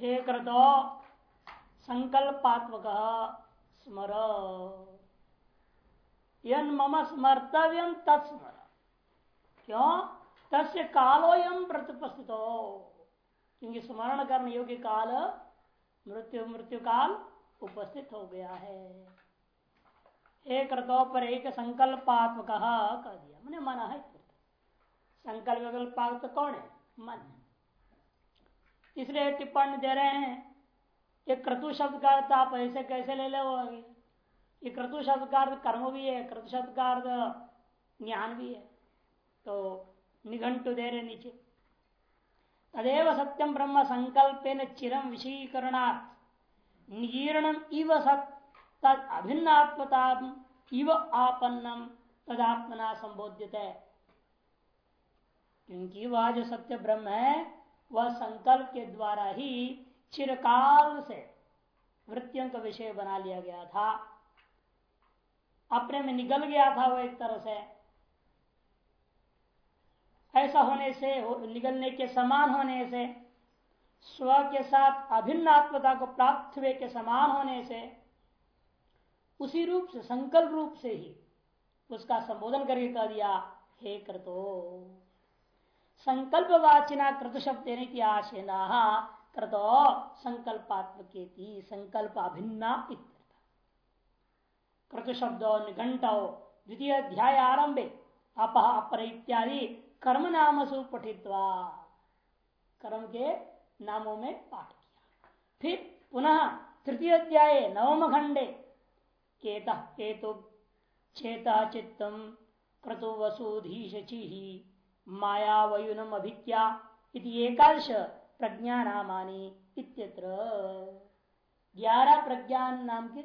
हे कृतो संकल्पात्मक स्मर। यन मम स्मर्तव्यम तत्स्मर क्यों? तस्य कालोयम प्रतिपस्थित। क्योंकि स्मरण करने योग्य काल मृत्यु मृत्यु काल उपस्थित हो गया है। एक रथो पर एक संकल्पात्मक कह दिया। मैंने मन है। संकल्प विकल्पात्मक कौन है? मन। इसलिए टिप्पणी दे रहे हैं। ये क्रतु शब्द का अर्थ आप ऐसे कैसे ले लो ये क्रतु शब्द का अर्थ कर्म भी है, क्रतु शब्द का अर्थ ज्ञान भी है। तो निघंटु दे रहे नीचे। तदेव सत्यम ब्रह्म संकल्प चिरम विषयीकरणात् निजीर्णम इव सत, तद अभिन्नात्मता इव आपन्नम तदात्मना संबोधित है क्योंकि वह जो सत्य ब्रह्म है वह संकल्प के द्वारा ही चिरकाल से वृत्तियों का विषय बना लिया गया था। अपने में निकल गया था वह एक तरह से। ऐसा होने से निगलने के समान होने से, स्व के साथ अभिन्न आत्मता को प्राप्त हुए के समान होने से, उसी रूप से, संकल्प रूप से ही उसका संबोधन करके कह दिया, हे कृतो। संकल्प वाचिना कृत शब्द आशेना कृतो संकल्पात्मक संकल्प अभिन्ना कृत शब्द निघंट द्वितीय अध्याय आरंभे अपह अपर इत्यादि कर्म नाम सु पठित्वा कर्म के नामों में पाठ किया। फिर पुनः तृतीय अध्याय नवम खंडे केत केतु, चेत चित्तम क्रतु वसुधीशचि माया वयुनम अभिज्ञा एकादश प्रज्ञा नामानी इत्यत्र। ग्यारह प्रज्ञान नाम के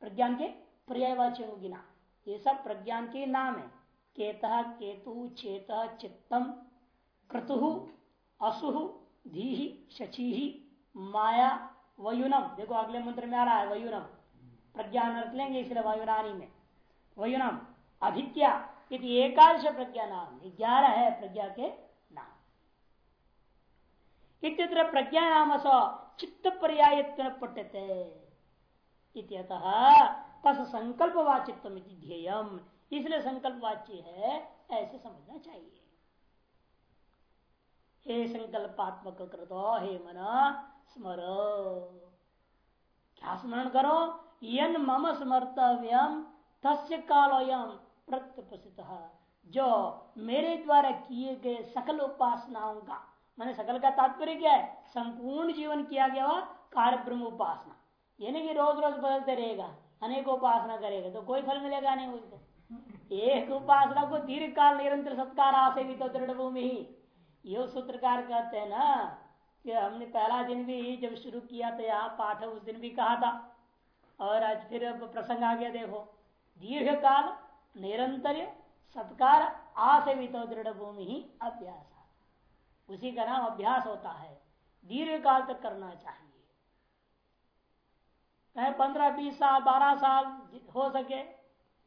प्रज्ञान के पर्यायवाचियों गिना ये सब प्रज्ञान के नाम है। केत केतु, चेत चित्तम, क्रतु, असु, धी, शची माया वयुनम देखो अगले मंत्र में आ रहा है, वयुनम। प्रज्ञान अर्थ लेंगे इसलिए वायुरानी में। वयुनम, अभिज्ञा। यदि एकादश प्रज्ञा नाम। ग्यारह है प्रज्ञा के नाम। इत्यत्र प्रज्ञा नाम स चित्त पर्याय पठ्यते तस संकल्प वाचित्व ध्येयम। इसलिए संकल्प वाच्य है, ऐसे समझना चाहिए। हे संकल्पात्मक कृतो हे मन, स्मर। क्या स्मरण करो? यन मम स्मर्तव्यम, तस्य कालोयम प्रत्युपस्थित जो मेरे द्वारा किए गए सकल उपासनाओं का, मैंने सकल का तात्पर्य क्या है? संपूर्ण जीवन किया गया हुआ कार्य ब्रह्म उपासना। यानी कि रोज रोज बदलते रहेगा, अनेक उपासना करेगा तो कोई फल मिलेगा नहीं उसको एक उपासना को दीर्घ काल निरंतर सत्कार आसेवित दृढ़ भूमि ही। यो सूत्रकार कहते हैं ना, कि हमने पहला दिन भी जब शुरू किया तो यहाँ पाठ उस दिन भी कहा था। और आज फिर प्रसंग आ गया, देखो। दीर्घ काल निरंतर सत्कार आसेवित दृढ़ भूमि ही अभ्यास। उसी का नाम अभ्यास होता है। दीर्घ काल तक करना चाहिए। पंद्रह, बीस साल, बारह साल हो सके।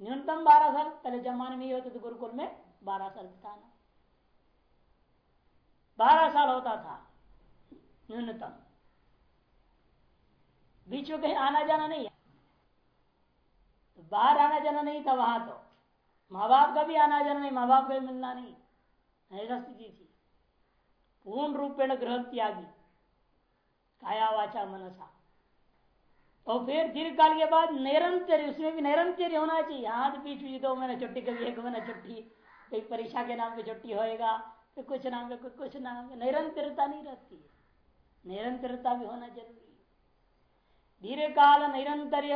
न्यूनतम बारह साल, पहले जमाने में ही होते थे गुरुकुल में बारह साल बिताना। बारह साल होता था न्यूनतम। बीच में कहीं आना जाना नहीं है। तो बाहर आना जाना नहीं था वहाँ तो। माँ बाप का भी आना जाना नहीं, माँ बाप का भी मिलना नहीं। ऐसा स्थिति थी। पूर्ण रूपेण ग्रह त्यागी। काया वाचा मनसा। और फिर दीर्घ काल के बाद निरंतर उसमें भी निरंतर होना चाहिए। हाथ बीच बीच दो महीना छुट्टी, कभी एक महीना छुट्टी कहीं परीक्षा के नाम पे छुट्टी होएगा तो कुछ नाम पे कुछ नाम पे। निरंतरता नहीं रहती है। निरंतरता भी होना ज़रूरी है। दीर्घ काल निरंतर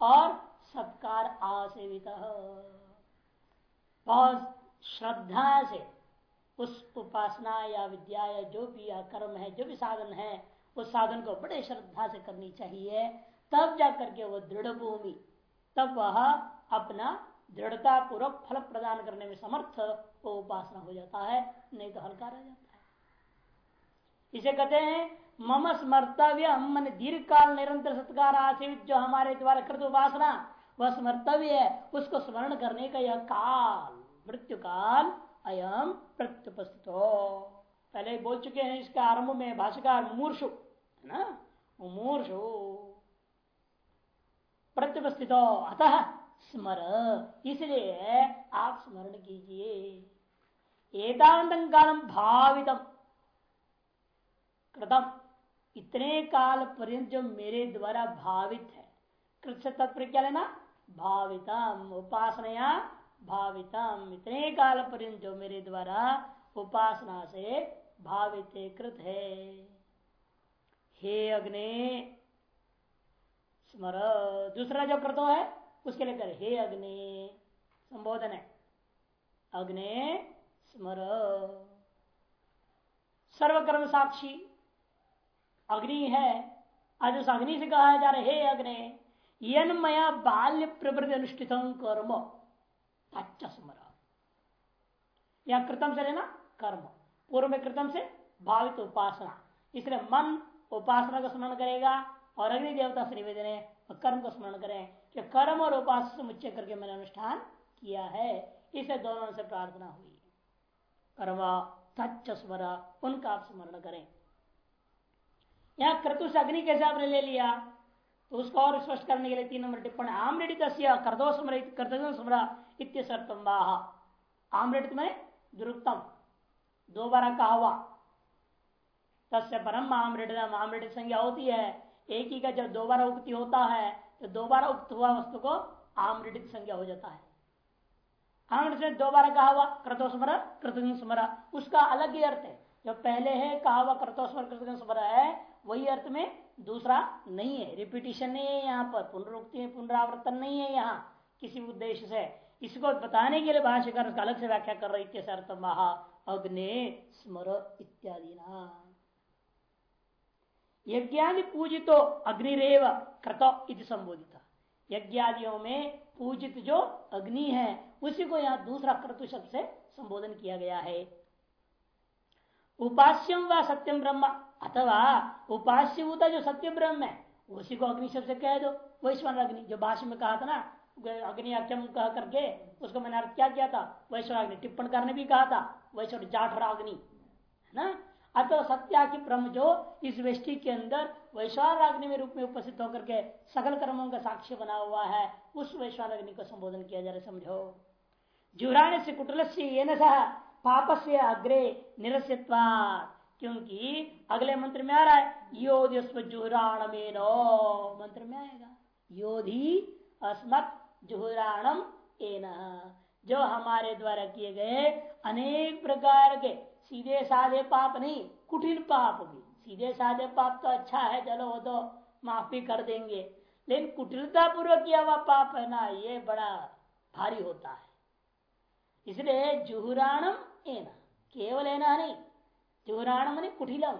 और सत्कार आसेवित। बहुत श्रद्धा से, उस उपासना या विद्या या जो भी या कर्म है, जो भी साधन है, उस साधन को बड़े श्रद्धा से करनी चाहिए। तब जाकर के वो दृढ़ भूमि, तब वह अपना दृढ़ता पूर्वक फल प्रदान करने में समर्थ वो उपासना हो जाता है, नहीं तो हल्का रह जाता है। इसे कहते हैं, मम स्मर्तव्य मन दीर्घ काल निरंतर सत्कार आसेवित जो हमारे द्वारा कृत उपासना वह स्मर्तव्य है। उसको स्मरण करने का यह काल मृत्यु काल अयम प्रत्युपस्थित। हो पहले बोल चुके हैं इसका आरंभ में भाषाकार मूर्षु है ना? मुमूर्षु। प्रत्युपस्थित। अतः स्मर। इसलिए आप स्मरण कीजिए। एतावंत कालम भावितम। कृतम। इतने काल पर्यंत जो मेरे द्वारा भावित है। कृत से तत्पर क्या लेना? भावितम, उपासनया भावितम। इतने काल पर्यंत जो मेरे द्वारा उपासना से भावित कृत है। हे अग्नि, स्मर। दूसरा जो कृतो है, उसके लिए कर हे अग्नि, संबोधन है। अग्नि, स्मर। सर्वकर्म साक्षी अग्नि है। आज उस अग्नि से कहा जा रहा है हे अग्नि यन मया बाल्य प्रवृत्ति अनुष्ठित कर्म स्मर या कृतम से लेना कर्म। पूर्व में कृतम से भावित उपासना। इसलिए मन उपासना का स्मरण करेगा और अग्नि देवता से निवेदन है कर्म को स्मरण करें कि कर्म और उपास से मुच्च करके मैंने अनुष्ठान किया है। इसे दोनों से प्रार्थना हुई। कर्म तच्च स्मर उनका आप स्मरण करें। यहाँ क्रतु से अग्नि कैसे आपने ले लिया। तो उसको और स्पष्ट करने के लिए तीन नंबर टिप्पणी आमृत कर्दो स्मर स्मर इत्यर्थम आमृत में दुरुक्तम। दो बार कहा हुआ। तस्य परम आमृत आमृत संज्ञा होती है। एक ही का जब दोबारा उक्ति होता है तो दोबारा उक्त हुआ वस्तु को आमृत संज्ञा हो जाता है। आमृत से दोबारा कहा हुआ क्रतोस्मर कृतज्ञ स्मर उसका अलग ही अर्थ है। जो पहले है, कहा हुआ क्रतोस्मर कृतज्ञ स्मर है, वही अर्थ में दूसरा नहीं है। रिपीटिशन नहीं है यहाँ पर। पुनरुक्ति पुनरावर्तन नहीं है यहाँ किसी उद्देश्य से। इसको बताने के लिए भाष्यकार उसका अलग से व्याख्या कर रहे अर्थ महा अग्नि स्मर इत्यादि यज्ञादि पूजितो अग्निरेव कृत इति संबोधित। यज्ञादियों में पूजित जो अग्नि है, उसी को यहाँ दूसरा क्रतु शब्द से संबोधन किया गया है। उपास्यम व सत्यम ब्रह्म अथवा उपास्य होता जो सत्य ब्रह्म है, उसी को अग्नि शब्द से कह दो। वैश्वन अग्नि जो भाष्य में कहा था ना अग्नि अक्षम कह करके, उसको मैंने अर्थ क्या किया था? वैश्वर अग्नि टिप्पण करने भी कहा था वैश्वर जाठ अग्नि, है ना? अतः सत्या की ब्रह्म जो इस वृष्टि के अंदर वैश्वाराग्नि में रूप में उपस्थित होकर के सकल कर्मों का साक्ष्य बना हुआ है, उस वैश्वाराग्नि को संबोधन किया जा रहा समझो। जुराण से कुटल से पाप से अग्रे निरस्यत्वा क्योंकि अगले मंत्र में आ रहा है, योधिस्व जुहराण में नो मंत्र में आएगा, योधि अस्मत जुहराणम एन। जो हमारे द्वारा किए गए अनेक प्रकार के सीधे साधे पाप नहीं, कुटिल पाप भी। सीधे साधे पाप तो अच्छा है, चलो वो तो माफ़ी कर देंगे। लेकिन कुटिलता पूर्वक किया हुआ पाप है ना, ये बड़ा भारी होता है। इसलिए जुहुराणम एना। केवल एना नहीं जुहुराणम नहीं कुटिलम।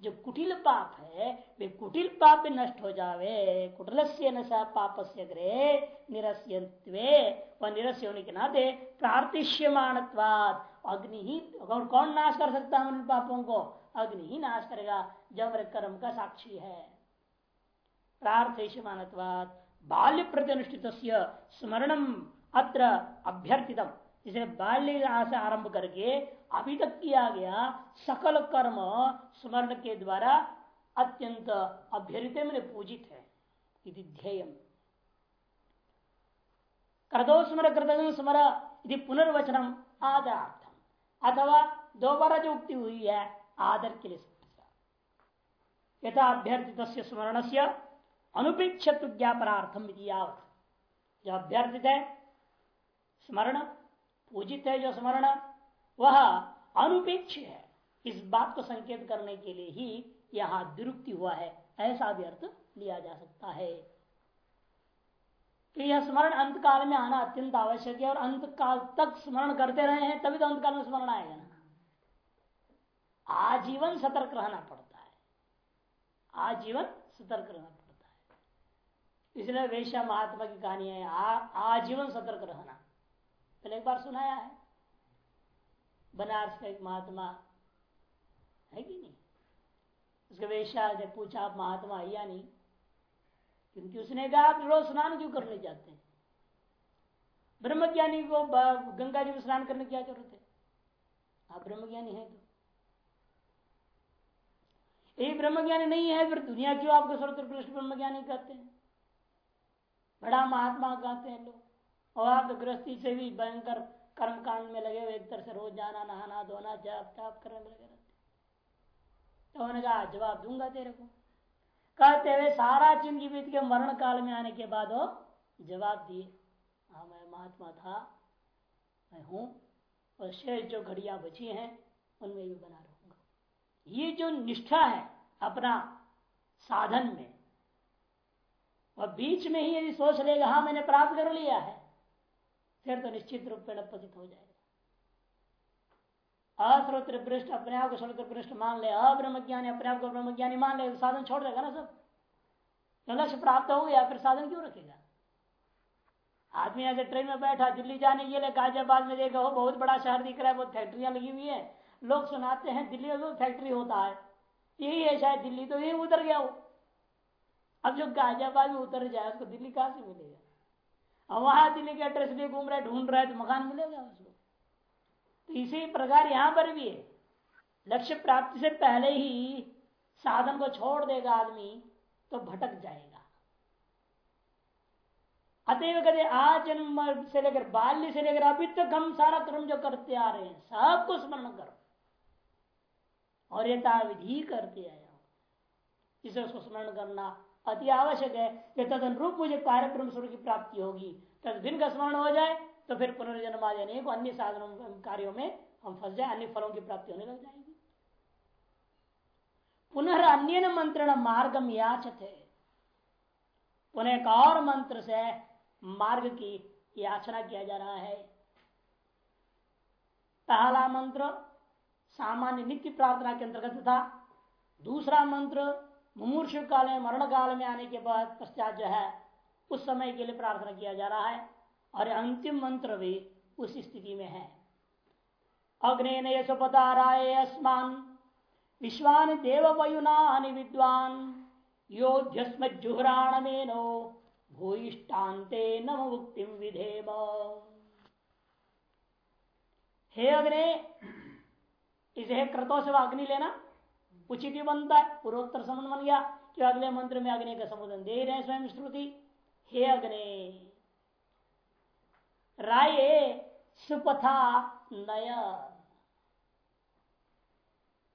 जो कुटिल पाप है, वे कुटिल पाप नष्ट हो जावे। कुटिल से न पाप से ग्रे निरस्यत्वे वह निरस्य होने के नाते प्रार्थिष्यमाणत्वाद अग्नि ही और कौन नाश कर सकता है उन पापों को? अग्नि ही नाश करेगा। जब कर्म का साक्षी है। प्रार्थमानवाद बाल्य प्रतिष्ठित स्मरणम अत्र अभ्यर्थितम। इसे बाल्य आरंभ करके अभी तक किया गया सकल कर्म स्मरण के द्वारा अत्यंत अभ्यर्थित मैंने पूजित है ध्येय कर्दो स्मर कृतज्ञ स्मर यदि पुनर्वचनम आदरा अथवा दोबारा जो उक्ति हुई है आदर के लिए यथा अभ्यर्थित स्मरण से अनुपेक्षित ज्ञापनार्थम जो अभ्यर्थित है स्मरण पूजित है जो स्मरण वह अनुपेक्ष है। इस बात को संकेत करने के लिए ही यहाँ दुरुक्ति हुआ है। ऐसा भी अर्थ लिया जा सकता है। कि यह स्मरण अंत काल में आना अत्यंत आवश्यक है और अंत काल तक स्मरण करते रहे हैं, तभी तो अंत काल में स्मरण आएगा ना। आजीवन सतर्क रहना पड़ता है। आजीवन सतर्क रहना पड़ता है। इसलिए वेश्या महात्मा की कहानी है आजीवन सतर्क रहना। पहले एक बार सुनाया है। बनारस का एक महात्मा है कि नहीं? उसके वेश्या ने पूछा, आप महात्मा या नहीं? क्योंकि उसने कहा, आप रोज स्नान क्यों करने जाते हैं? ब्रह्मज्ञानी को गंगा जी में स्नान करने की क्या ज़रूरत है? आप ब्रह्मज्ञानी है तो। यही ब्रह्मज्ञानी नहीं है, फिर दुनिया क्यों आपको सर्वोत्कृष्ट ब्रह्मज्ञानी कहते हैं? बड़ा महात्मा कहते हैं लोग। और आप तो गृहस्थी से भी भयंकर कर्म कांड में लगे हुए एक तरह से रोज जाना, नहाना, धोना, जाप ताप करने में लगे रहते तो उन्होंने कहा, जवाब दूँगा तेरे को। कहते हुए सारा ज़िंदगी बीत के मरण काल में आने के बाद वो जवाब दिए हाँ मैं महात्मा था, मैं हूँ, और शेष जो घड़िया बची हैं, उनमें भी बना रहूँगा। ये जो निष्ठा है अपना साधन में वह बीच में ही यदि सोच लेगा हाँ मैंने प्राप्त कर लिया है फिर तो निश्चित रूप में पतित हो जाएगा। अस्रोत्र पृष्ठ अपने आप को श्रोत्र पृष्ठ मान ले, अब्रह्मज्ञानी अपने आप को ब्रह्म ज्ञानी मान ले, साधन छोड़ देगा ना सब? तो लक्ष्य प्राप्त हो गया फिर साधन क्यों रखेगा? आदमी ऐसे ट्रेन में बैठा, दिल्ली जाने के लिए गाजियाबाद में देखा हो, बहुत बड़ा शहर दिख रहा है, बहुत फैक्ट्रियाँ लगी हुई है। लोग सुनाते हैं, दिल्ली में फैक्ट्री होता है। यही है शायद दिल्ली तो यही उतर गया वो। अब जो गाजियाबाद में उतर जाए, उसको दिल्ली कहाँ से मिलेगा? अब वहाँ दिल्ली के एड्रेस लिए घूम रहे ढूंढ रहे तो मकान मिलेगा उसको। तो इसी प्रकार यहाँ पर भी है। लक्ष्य प्राप्ति से पहले ही साधन को छोड़ देगा आदमी तो भटक जाएगा। अतएव कहते आज जन्म से लेकर बाल्य से लेकर अभी तक हम सारा कर्म जो करते आ रहे हैं सबको स्मरण करो। और यथाविधि करते आया इसे उसको स्मरण करना अति आवश्यक है। कि तद अनुरूप मुझे कार्यक्रम स्वरूप की प्राप्ति होगी तद भिन्न का स्मरण हो जाए तो फिर पुनर्जन्म आ जाने को अन्य साधनों कार्यों में हम फंस जाए, अन्य फलों की प्राप्ति होने लग जाएगी। पुनः अन्य मंत्रण मार्गम याचते। पुनः एक और मंत्र से मार्ग की याचना किया जा रहा है। पहला मंत्र सामान्य नित्य प्रार्थना के अंतर्गत था। दूसरा मंत्र मुमूर्षु काल में मरण काल में आने के बाद पश्चात जो है, उस समय के लिए प्रार्थना किया जा रहा है और अंतिम मंत्र भी उस स्थिति में है। अग्नि ने सुपताराय अस्मान विश्वान देव वयुना विद्वान योध्यस्म जुहराण नो भूयिष्टान्ते नम मुक्ति विधेम। हे अग्नि, इसे क्रतों से अग्नि लेना। उचित ही बनता है, पूर्वोत्तर संबंध बन गया कि अगले मंत्र में अग्नि का संबोधन दे रहे स्वयं श्रुति। हे अग्नि, राय सुपथा नय।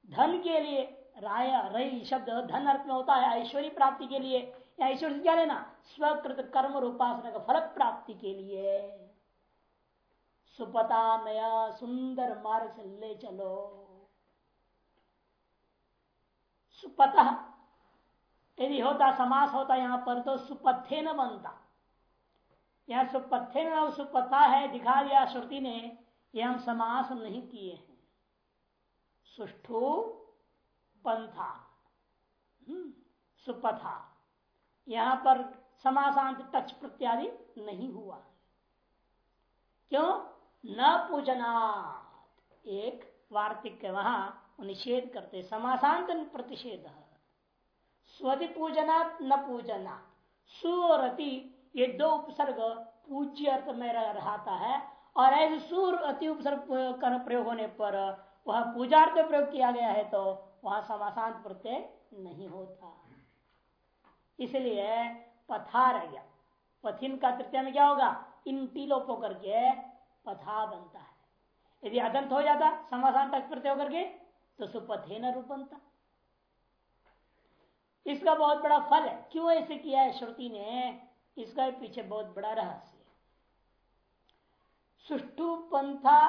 धन के लिए राय, रई शब्द धन अर्थ में होता है, ऐश्वर्य प्राप्ति के लिए। या ऐश्वर्य क्या लेना? स्वकृत कर्म और उपासना का फल प्राप्ति के लिए। सुपता नया, सुंदर मार्ग से ले चलो। सुपत यदि होता समास होता यहाँ पर तो सुपथे न बनता। यहाँ सुपथे न सुपथा है दिखा दिया श्रुति ने यह हम समास नहीं किए हैं। सुष्ठु पंथा। हम्म, सुपथा। यहाँ पर समासांत टच प्रत्यादि नहीं हुआ। क्यों? न पूजना एक वार्तिक वहाँ निषेध करते समासांत प्रतिषेध। स्वति पूजना। न पूजना सुरति ये दो उपसर्ग, पूज्य अर्थ में रहता है। और ऐसे सूर अति उपसर्ग का प्रयोग होने पर वह पूजार्थ प्रयोग किया गया है तो वहाँ समासांत प्रत्यय नहीं होता। इसलिए पथा रह गया पथिन का तृतीय में क्या होगा? इन टीलोपो के पथा बनता है। यदि अदंत हो जाता, समासांत प्रत्यय होकर के तो सुपथे न रूप बनता इसका बहुत बड़ा फल है। क्यों ऐसे किया है श्रुति ने? इसका पीछे बहुत बड़ा रहस्य सुष्टु पंथा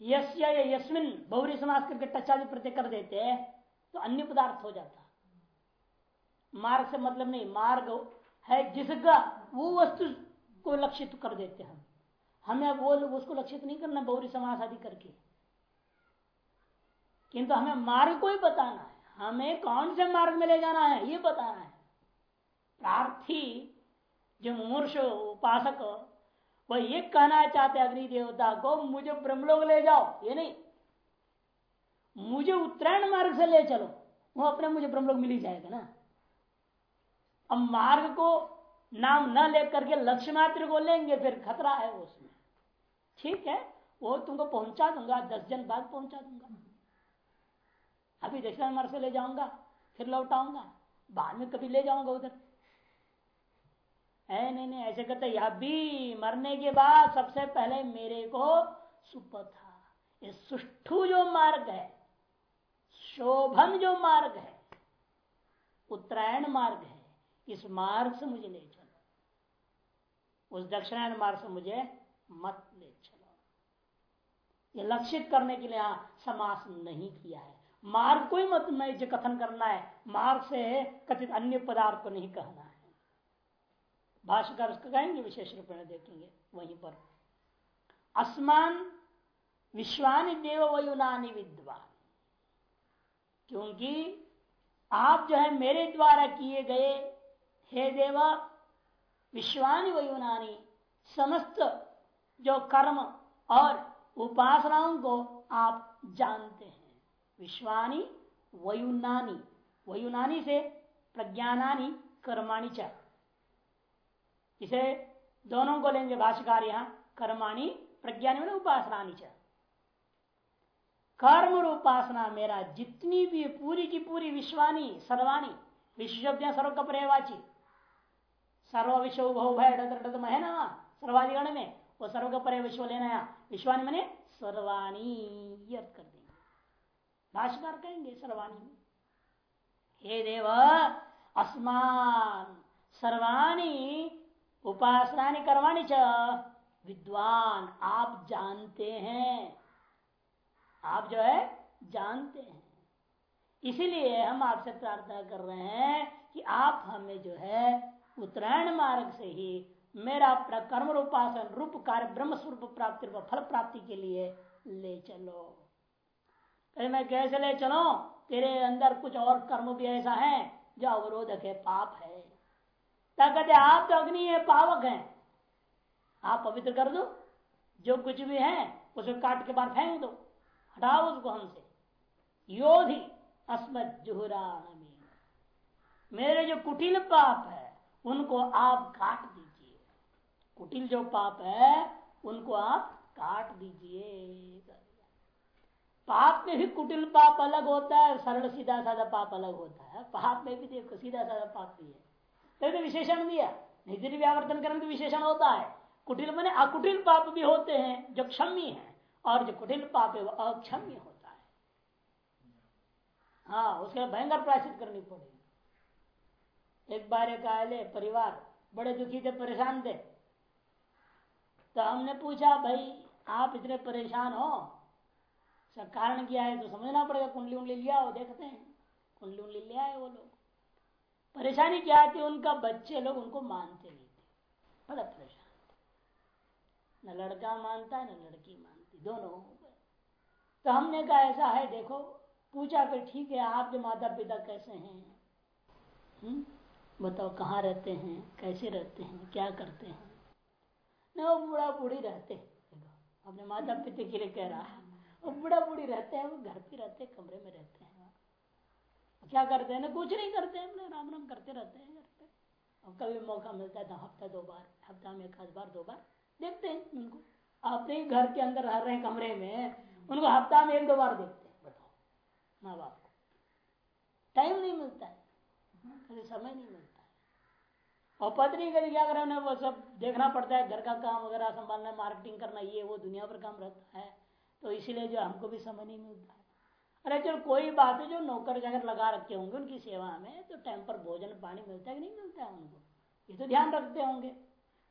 यस्य यस्मिन बहुरी समाज करके टचादि प्रत्यय कर देते तो अन्य पदार्थ हो जाता। मार्ग से मतलब नहीं, मार्ग है जिसका वो वस्तु को लक्षित कर देते हम हमें वो उसको लक्षित नहीं करना, बहुरी समास आदि करके। किंतु हमें मार्ग को ही बताना है। हमें कौन से मार्ग में ले जाना है, ये बताना है। प्रार्थी, जो मूर्ष उपासक वह ये कहना चाहते अग्नि देवता को, मुझे ब्रह्मलोक ले जाओ। ये नहीं। मुझे उत्तरायण मार्ग से ले चलो। वो अपने मुझे ब्रह्मलोक मिल ही जाएगा ना। अब मार्ग को नाम न लेकर के लक्ष्य मात्र को लेंगे, फिर खतरा है उसमें। ठीक है? वो तुमको पहुँचा दूँगा, दस जन बाद पहुँचा दूँगा। अभी दक्षिण मार्ग से ले जाऊँगा, फिर लौट आऊँगा बाद में कभी ले जाऊँगा उधर। है नहीं नहीं, ऐसे करते अभी मरने के बाद सबसे पहले मेरे को सुपथा ये सुष्ठु जो मार्ग है, शोभन जो मार्ग है, उत्तरायण मार्ग है, इस मार्ग से मुझे ले चलो। उस दक्षिणायन मार्ग से मुझे मत ले चलो। ये लक्षित करने के लिए यहाँ समास नहीं किया है। मार्ग को ही मत, में जो कथन करना है। मार्ग से कथित अन्य पदार्थ को नहीं कहना है। भाष्यकार उसको कहेंगे, विशेष रूप में देखेंगे, वहीं पर। असमान विश्वानी देव वयुनानी विद्वान। क्योंकि आप जो है मेरे द्वारा किए गए, हे देवा, विश्वानी वयुनानी, समस्त जो कर्म और उपासनाओं को आप जानते हैं। विश्वानी, वयुनानी। वयुनानी से प्रज्ञानानी, कर्माणी च। इसे दोनों को लेंगे भाष्यकार यहाँ, कर्माणी, प्रज्ञानी मैंने उपासनानी च। कर्म उपासना मेरा जितनी भी पूरी की पूरी विश्वानी सर्वानी विश्व सर्व का पर्यावाची सर्व विश्व भय है ना सर्वाधिगण में, वो सर्व का पर्य विश्व लेना विश्वानी मैंने अर्थ कर देंगे भाष्यकार कहेंगे सर्वाणी में। हे देव, अस्मान सर्वाणी उपासना कर्माणी च विद्वान, आप जानते हैं। आप जो है, जानते हैं। इसीलिए हम आपसे प्रार्थना कर रहे हैं कि आप हमें जो है, उत्तरायण मार्ग से ही मेरा कर्म रूपासन, रूप कार्य, ब्रह्म स्वरूप प्राप्ति रूप फल प्राप्ति के लिए ले चलो। अरे मैं कैसे ले चलो तेरे अंदर कुछ और कर्म भी ऐसा है जो अवरोधक है पाप है। कहते, आप तो अग्नि है, पावक है। आप पवित्र कर दो। जो कुछ भी है, उसे काट के बाद फेंक दो। हटाओ उसको हमसे। योधि अस्मत जुहुरान मेरे जो कुटिल पाप है, उनको आप काट दीजिए। कुटिल जो पाप है, उनको आप काट दीजिए। पाप में भी कुटिल पाप अलग होता है सरल सीधा साधा पाप अलग होता है। पाप में भी देखो, सीधा साधा पाप भी है। तो विशेषण दिया। निधि व्यावर्तन करने विशेषण होता है। कुटिल मैंने अकुटिल पाप भी होते हैं जो क्षम्य है, और जो कुटिल पाप है वो अक्षम्य होता है। हाँ उसके भयंकर प्रायश्चित करनी पड़ेगी। एक बार एक आए परिवार, बड़े दुखी थे, परेशान थे। तो हमने पूछा, भाई, आप इतने परेशान हो सब कारण क्या है तो समझना पड़ेगा, कुंडली उंडली लिया हो देखते हैं। कुंडली उंडली ले आए वो लोग। परेशानी क्या थी? उनका बच्चे लोग उनको मानते नहीं थे। बड़ा परेशान न लड़का मानता है, न लड़की मानती। दोनों हो तो हमने कहा, ऐसा है, देखो। पूछा, फिर ठीक है, आपके माता पिता कैसे हैं? हुँ? बताओ, कहाँ रहते हैं? कैसे रहते हैं? क्या करते हैं? न, वो बूढ़ा बूढ़ी रहते अपने माता पिता के लिए कह रहा है। वो बूढ़ा बूढ़ी रहते हैं, वो घर पे रहते हैं, कमरे में रहते हैं। क्या करते हैं ना? कुछ नहीं करते हैं राम राम करते रहते हैं घर पे। और कभी मौका मिलता है तो हफ़्ता दो बार, हफ़्ता में एक आध बार, दो बार देखते हैं उनको। अपने घर के अंदर रह रहे हैं कमरे में, उनको हफ़्ता में एक दो बार देखते हैं। बताओ, माँ बाप को। टाइम नहीं मिलता है। कभी समय नहीं मिलता है। और पत्नी कभी क्या करें उन्हें, वो सब देखना पड़ता है। घर का काम वगैरह संभालना मार्केटिंग करना, ये वो दुनिया पर काम रहता है। तो इसीलिए जो हमको भी समय नहीं मिलता है। अरे चलो, कोई बात है जो नौकर जाकर लगा रखे होंगे, उनकी सेवा में तो टाइम पर भोजन पानी मिलता है कि नहीं मिलता है उनको? ये तो ध्यान रखते होंगे।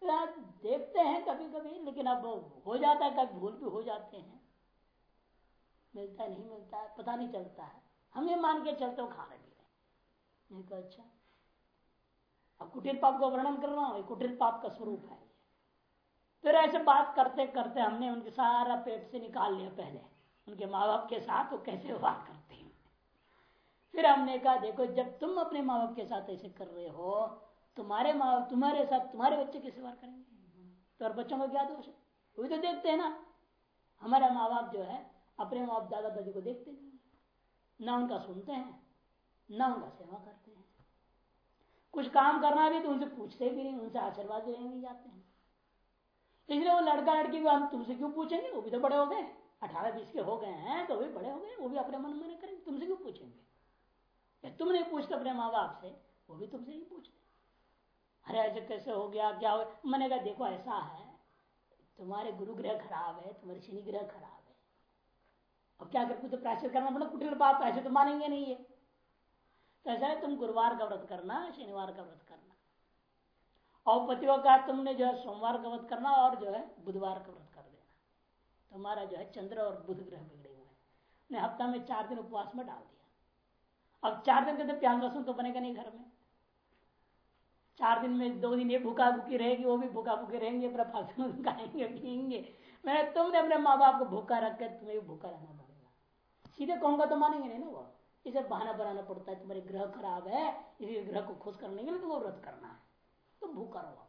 तो देखते हैं कभी कभी लेकिन अब हो जाता है, कभी भूल भी हो जाते हैं। मिलता है, नहीं मिलता है, पता नहीं चलता है। हम ये मान के चलते हो खा रहे नहीं तो अच्छा। अब कुटीर पाप का वर्णन कर रहा हूँ कुटीर पाप का स्वरूप है। फिर ऐसे बात करते करते हमने उनके सारा पेट से निकाल लिया पहले। उनके माँ बाप के साथ वो कैसे बात करते हैं? फिर हमने कहा, देखो, जब तुम अपने माँ बाप के साथ ऐसे कर रहे हो, तुम्हारे माँ बाप तुम्हारे साथ, तुम्हारे बच्चे कैसे व्यवहार करेंगे? तो और बच्चों का क्या दोष है? वो तो देखते हैं ना। हमारे माँ बाप जो है, अपने माँ बाप दादा दादी को देखते नहीं ना उनका सुनते हैं, ना उनका सेवा करते हैं। कुछ काम करना भी तो उनसे पूछते भी नहीं, उनसे आशीर्वाद लेने नहीं जाते हैं। इसलिए वो लड़का लड़की को हम तुमसे क्यों पूछेंगे? वो भी तो बड़े हो गए। अठारह, बीस के हो गए हैं तो भी बड़े हो गए, वो भी अपने मन मन करेंगे। तुमसे क्यों पूछेंगे? या तुम नहीं पूछते अपने माँ बाप से, वो भी तुमसे नहीं पूछते। अरे, ऐसे कैसे हो गया? क्या हो मैंने कहा, देखो, ऐसा है, तुम्हारे गुरु ग्रह खराब है, तुम्हारे शनि ग्रह खराब है। अब क्या कर कुछ प्राचीन करना पड़ा कुटिल बात ऐसे तो मानेंगे नहीं है तो ऐसा है, तुम गुरुवार का व्रत करना, शनिवार का व्रत करना और पतियों का तुमने जो है सोमवार का व्रत करना और जो है बुधवार का व्रत कर देना। तुम्हारा जो है चंद्र और बुध ग्रह बिगड़े हुए हैं। हफ़्ता में चार दिन उपवास में डाल दिया। अब चार दिन के तो प्याज लहसुन तो बनेगा नहीं घर में। चार दिन में दो दिन ये भूखा भूखी रहेगी, वो भी भूखा भूखे रहेंगे, अपना फालतू खाएँगे पियेंगे मैंने तुमने अपने माँ बाप को भूखा रख कर तुम्हें भी भूखा रहना पड़ेगा। सीधे कहूँगा तो मानेंगे नहीं ना वो। इसे बहाना बनाना पड़ता है, तुम्हारे ग्रह खराब है, इसी ग्रह को खुश करने के लिए तुमको व्रत करना है। तुम भूखा रहो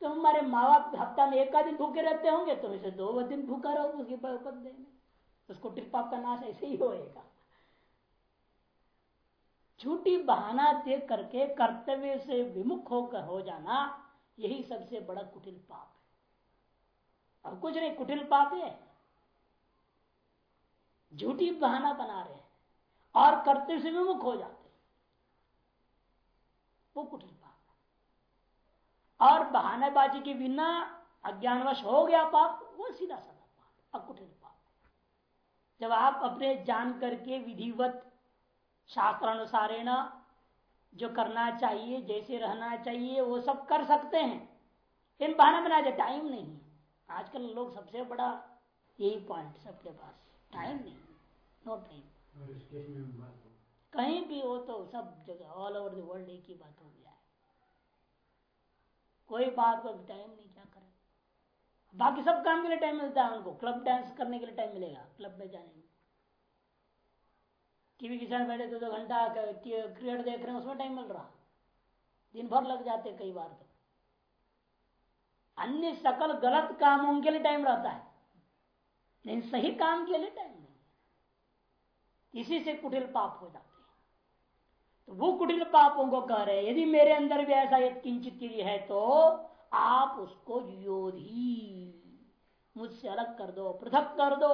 तुम हमारे माँ बाप हफ़्ता में एक दिन भूखे रहते होंगे तुम इसे दो दिन भूखा रहो उसके बदले में। उसको टिप्पाप का नाश ऐसे ही होएगा। झूठी बहाना दे करके कर्तव्य से विमुख होकर हो जाना, यही सबसे बड़ा कुटिल पाप है। अब कुछ नहीं, कुटिल पाप है। झूठी बहाना बना रहे और कर्तव्य से विमुख हो जाते वो कुटिल पाप और बहानेबाजी के बिना अज्ञानवश हो गया पाप वो सीधा साधा पाप अकुटिल पाप। जब आप अपने जान करके विधिवत शास्त्रानुसारेण जो करना चाहिए जैसे रहना चाहिए वो सब कर सकते हैं। इन बहाना बना जाए टाइम नहीं आजकल लोग सबसे बड़ा यही पॉइंट सबके पास। टाइम नहीं नो टाइम कहीं भी हो तो सब जगह ऑल ओवर द वर्ल्ड एक ही बात हो गया। कोई बात को टाइम नहीं, क्या करे? बाकी सब काम के लिए टाइम मिलता है उनको क्लब डांस करने के लिए टाइम मिलेगा क्लब में जाने में। टीवी किसान बैठे दो दो घंटा क्रिकेट देख रहे हैं, उसमें टाइम मिल रहा। दिन भर लग जाते कई बार तो। अन्य सकल गलत कामों के लिए टाइम रहता है। लेकिन सही काम के लिए टाइम नहीं इसी से कुटिल पाप हो जाते तो वो कुटिल पापों को कह रहे यदि मेरे अंदर भी ऐसा किंचित है तो आप उसको योधी, मुझसे अलग कर दो, पृथक कर दो।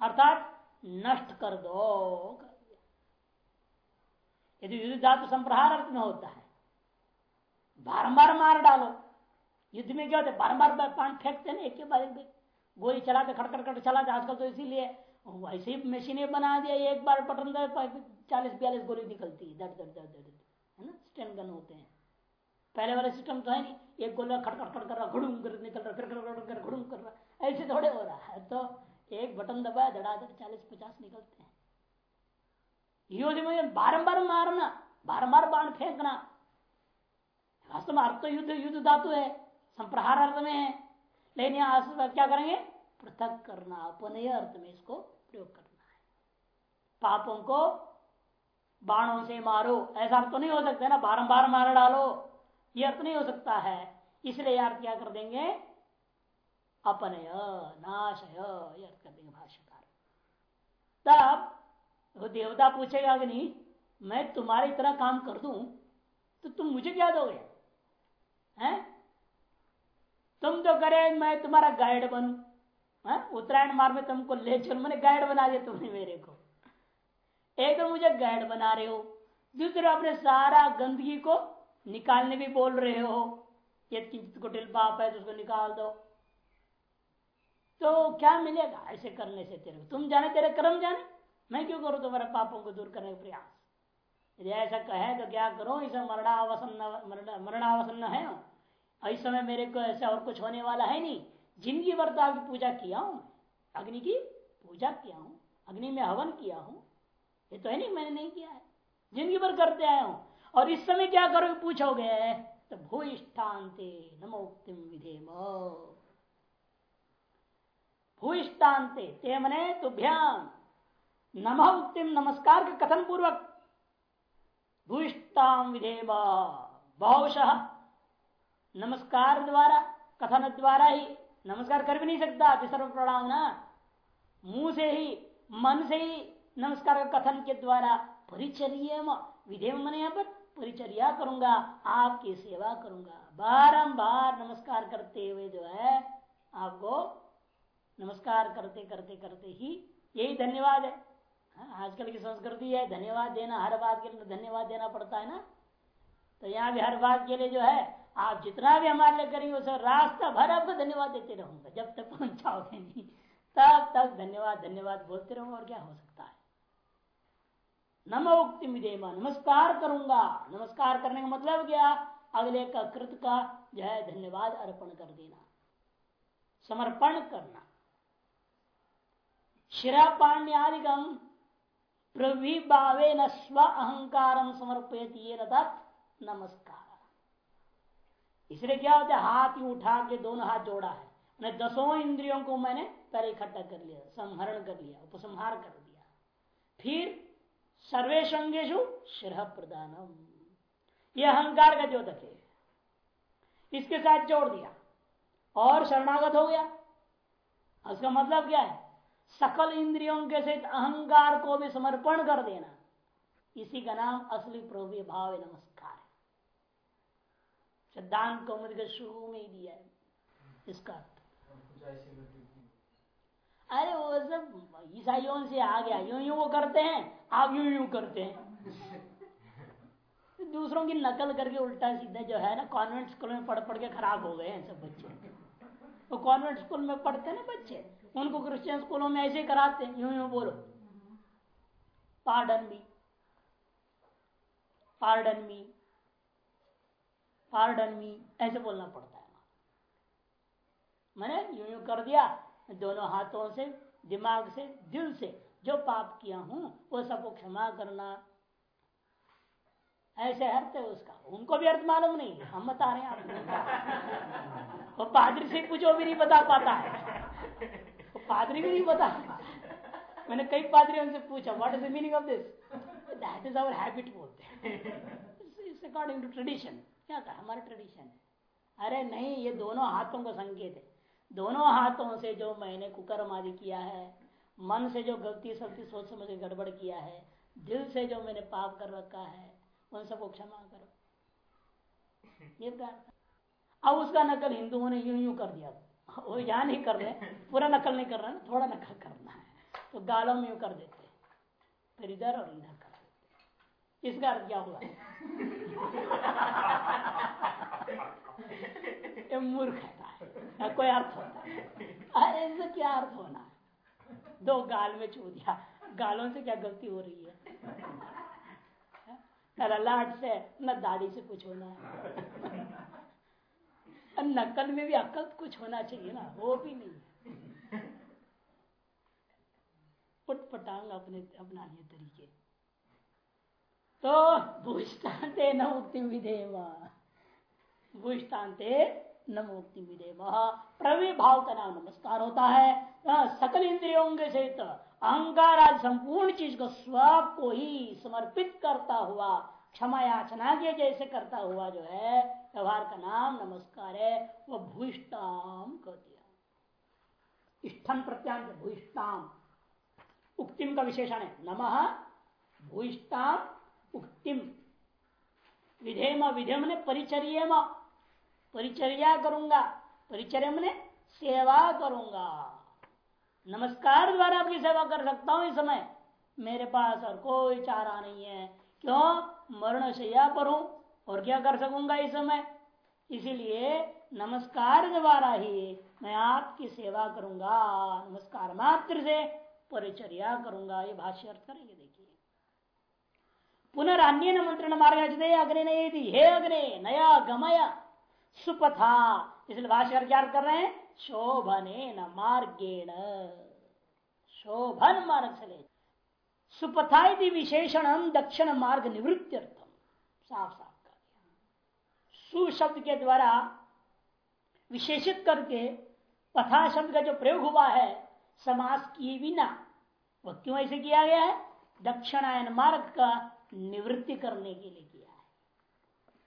अर्थात नष्ट कर दो। यदि युद्ध धातु संप्रहार अर्थ में होता है, बारंबार मार डालो। युद्ध में क्या होता है? बारंबार पान फेंकते ना, एक के बाद गोली चलाते खड़खड़ खड़ चलाते आजकल तो इसीलिए वैसे ही मशीनें बना दिया, एक बार बटन चालीस, बयालीस गोली निकलती है दट दट दट दट है ना? स्टैंड गन होते हैं। पहले वाले सिस्टम तो है नहीं, एक गोला खटखट खट कर रहा घुड़ूम कर निकल रहा, फिर कर घुड़ूम कर रहा, ऐसे थोड़े हो रहा है। तो एक बटन दबाया, धड़ाधड़, चालीस, पचास निकलते हैं। युद्ध में बारंबार मारना, बारंबार बाण फेंकना, वास्तव में अर्थ तो युद्ध युद्ध धातु है, संप्रहार अर्थ में है। लेकिन यहाँ क्या करेंगे? पृथक करना, अपने अर्थ में इसको प्रयोग करना है। पापों को बाणों से मारो। ऐसा अर्थ तो नहीं हो सकता ना, बारंबार मार डालो। ये अर्थ नहीं हो सकता है। इसलिए यार क्या कर देंगे? अपनय, नाशय अर्थ कर देंगे भाष्यकार। तब वो देवता पूछेगा अग्नि मैं तुम्हारे इतना काम कर दू तो तुम मुझे क्या दोगे? हैं? तुम तो करे, मैं तुम्हारा गाइड बनू। उत्तरायण मार्ग में तुमको ले चल, मैंने गाइड बना दिया तुमने मेरे को। एक तो मुझे गाइड बना रहे हो। दूसरे अपने सारा गंदगी को निकालने भी बोल रहे हो। ये कुटिल पाप है तो उसको निकाल दो। तो क्या मिलेगा ऐसे करने से तेरे तुम जाने, तेरे कर्म जाने। मैं क्यों करूँ तुम्हारे पापों को दूर करने का प्रयास? यदि ऐसा कहे तो क्या करो? इसे मरणावसन्न मरणावसन्न है। इस समय मेरे को ऐसा और कुछ होने वाला है नहीं। ज़िंदगी भर तो आपकी पूजा किया हूँ अग्नि की पूजा किया हूँ। अग्नि में हवन किया हूँ। ये तो है नहीं, मैंने नहीं किया है। ज़िंदगी भर करते आया हूँ। और इस समय क्या करोगे, पूछोगे? तो भूष्ठान्ते नमोक्तिम विधेम। भूष्टान्ते ते मने तुभ्याम नम उत्तिम नमस्कार के कथन पूर्वक भूष्टाम विधेम। बहुश नमस्कार द्वारा, कथन द्वारा ही नमस्कार कर भी नहीं सकता सर्व प्रणाम ना। मुँह से ही, मन से ही नमस्कार कथन के द्वारा परिचर्य विधेय मन यहाँ पर परिचर्या करूँगा आपकी सेवा करूँगा। बारंबार नमस्कार करते हुए जो है आपको नमस्कार करते करते करते ही यही धन्यवाद है। हाँ, आजकल की संस्कृति है धन्यवाद देना हर बात के लिए धन्यवाद देना पड़ता है ना? तो यहाँ भी हर बात के लिए जो है आप जितना भी हमारे लिए करेंगे उसे रास्ता भर आपको धन्यवाद देते रहूँगा। जब तक पहुंचाओगे नहीं तब तक धन्यवाद धन्यवाद बोलते रहूँगा और क्या हो सकता है? नम उक्ति मिदेमा नमस्कार करूँगा। नमस्कार करने का मतलब क्या? अगले का कृत का जो है धन्यवाद अर्पण कर देना। समर्पण करना। शिरा पाण्यादिगम प्रविभावे न स्व अहंकार समर्पित ये नमस्कार। इसलिए क्या होता है? हाथ ही उठा के दोनों हाथ जोड़ा है। मैंने दसों इंद्रियों को मैंने पहले इकट्ठा कर लिया, संहरण कर लिया, उपसंहार कर दिया। फिर सर्वेश अंगेशु शिव प्रदानम यह अहंकार का द्योतक है। इसके साथ जोड़ दिया। और शरणागत हो गया। उसका मतलब क्या है? सकल इंद्रियों के सहित अहंकार को भी समर्पण कर देना। इसी का नाम असली प्रभु भाव नमस्कार है। सिद्धांत कौमुद के शुरू में ही दिया है। इसका अरे वो सब ईसाइयों से आ गया यूँ यूँ वो करते हैं आप यूँ यूँ करते हैं। दूसरों की नकल करके उल्टा सीधा जो है ना कॉन्वेंट स्कूल में पढ़ पढ़ के खराब हो गए हैं सब बच्चे। वो कॉन्वेंट स्कूल में पढ़ते ना बच्चे उनको क्रिश्चियन स्कूलों में ऐसे कराते हैं यूँ यूँ बोलो। Pardon me pardon me pardon me ऐसे बोलना पड़ता है। मैंने यूँ यूँ कर दिया दोनों हाथों से, दिमाग से, दिल से जो पाप किया हूँ, वो सबको क्षमा करना। ऐसे अर्थ है उसका। उनको भी अर्थ मालूम नहीं। हम बता रहे हैं आप वो पादरी से पूछो भी नहीं बता पाता है। वो पादरी भी नहीं बता मैंने कई पादरी से पूछा what is the meaning of this that is our habit बोलते हैं। अकॉर्डिंग टू ट्रेडिशन क्या कहा हमारा ट्रेडिशन है। अरे नहीं, ये दोनों हाथों का संकेत है। दोनों हाथों से जो मैंने कुकर्म आदि किया है, मन से जो गलती सलती सोच समझ गड़बड़ किया है, दिल से जो मैंने पाप कर रखा है, उन सबको क्षमा करो। अब उसका नकल हिंदुओं ने यूँ यूँ कर दिया। वो यहाँ नहीं कर रहे, पूरा नकल नहीं कर रहे थोड़ा नकल करना है। तो गालों में यूँ कर देते फिर इधर और इधर कर देते इसका अर्थ क्या हुआ? मूर्ख है। कोई अर्थ होता है। इससे क्या अर्थ होना दो गाल में छू दिया। गालों से क्या गलती हो रही है? न ललाट से, न दाढ़ी से कुछ होना है। नकल में भी अकल कुछ होना चाहिए ना वो भी नहीं उठ पटांग अपने अपना ये तरीके। तो भूष्टान्ते न मुक्ति विधेम। भूष्टान्ते न मुक्ति विधेम प्रविभाव का नाम नमस्कार होता है। सकल इंद्रियों के सहित अहंकार आज संपूर्ण चीज़ को स्व को ही समर्पित करता हुआ, क्षमा याचना के जैसे करता हुआ जो है, व्यवहार का नाम नमस्कार है। वह भूष्टाम कर दिया इष्टम प्रत्यांत भूष्टाम उक्तिम का विशेषण है। नम भूष्टाम उक्तिम। विधेम विधेम ने परिचर्य परिचर्या करूँगा। परिचर्य ने सेवा करूँगा। नमस्कार द्वारा आपकी सेवा कर सकता हूँ इस समय। मेरे पास और कोई चारा नहीं है। क्यों? मरण शैया पर हूँ और क्या कर सकूँगा इस समय? इसीलिए नमस्कार द्वारा ही मैं आपकी सेवा करूँगा। नमस्कार मात्र से परिचर्या करूँगा। ये भाष्य अर्थ करेंगे, देखिए। पुनर्न्य मंत्रण मार्ग अग्नि नहीं हे अग्नि नया गमय। सुपथा। इसलिए भाष्य क्या कर रहे हैं? शोभने न मार्गेण। शोभन मार्ग से ले। सुपथा विशेषण दक्षिण मार्ग निवृत्त्यर्थम साफ़ साफ़ कर सुशब्द के द्वारा विशेषित करके पथा शब्द का जो प्रयोग हुआ है, समास किए बिना, वह क्यों ऐसे किया गया है? दक्षिणायन मार्ग का निवृत्ति करने के लिए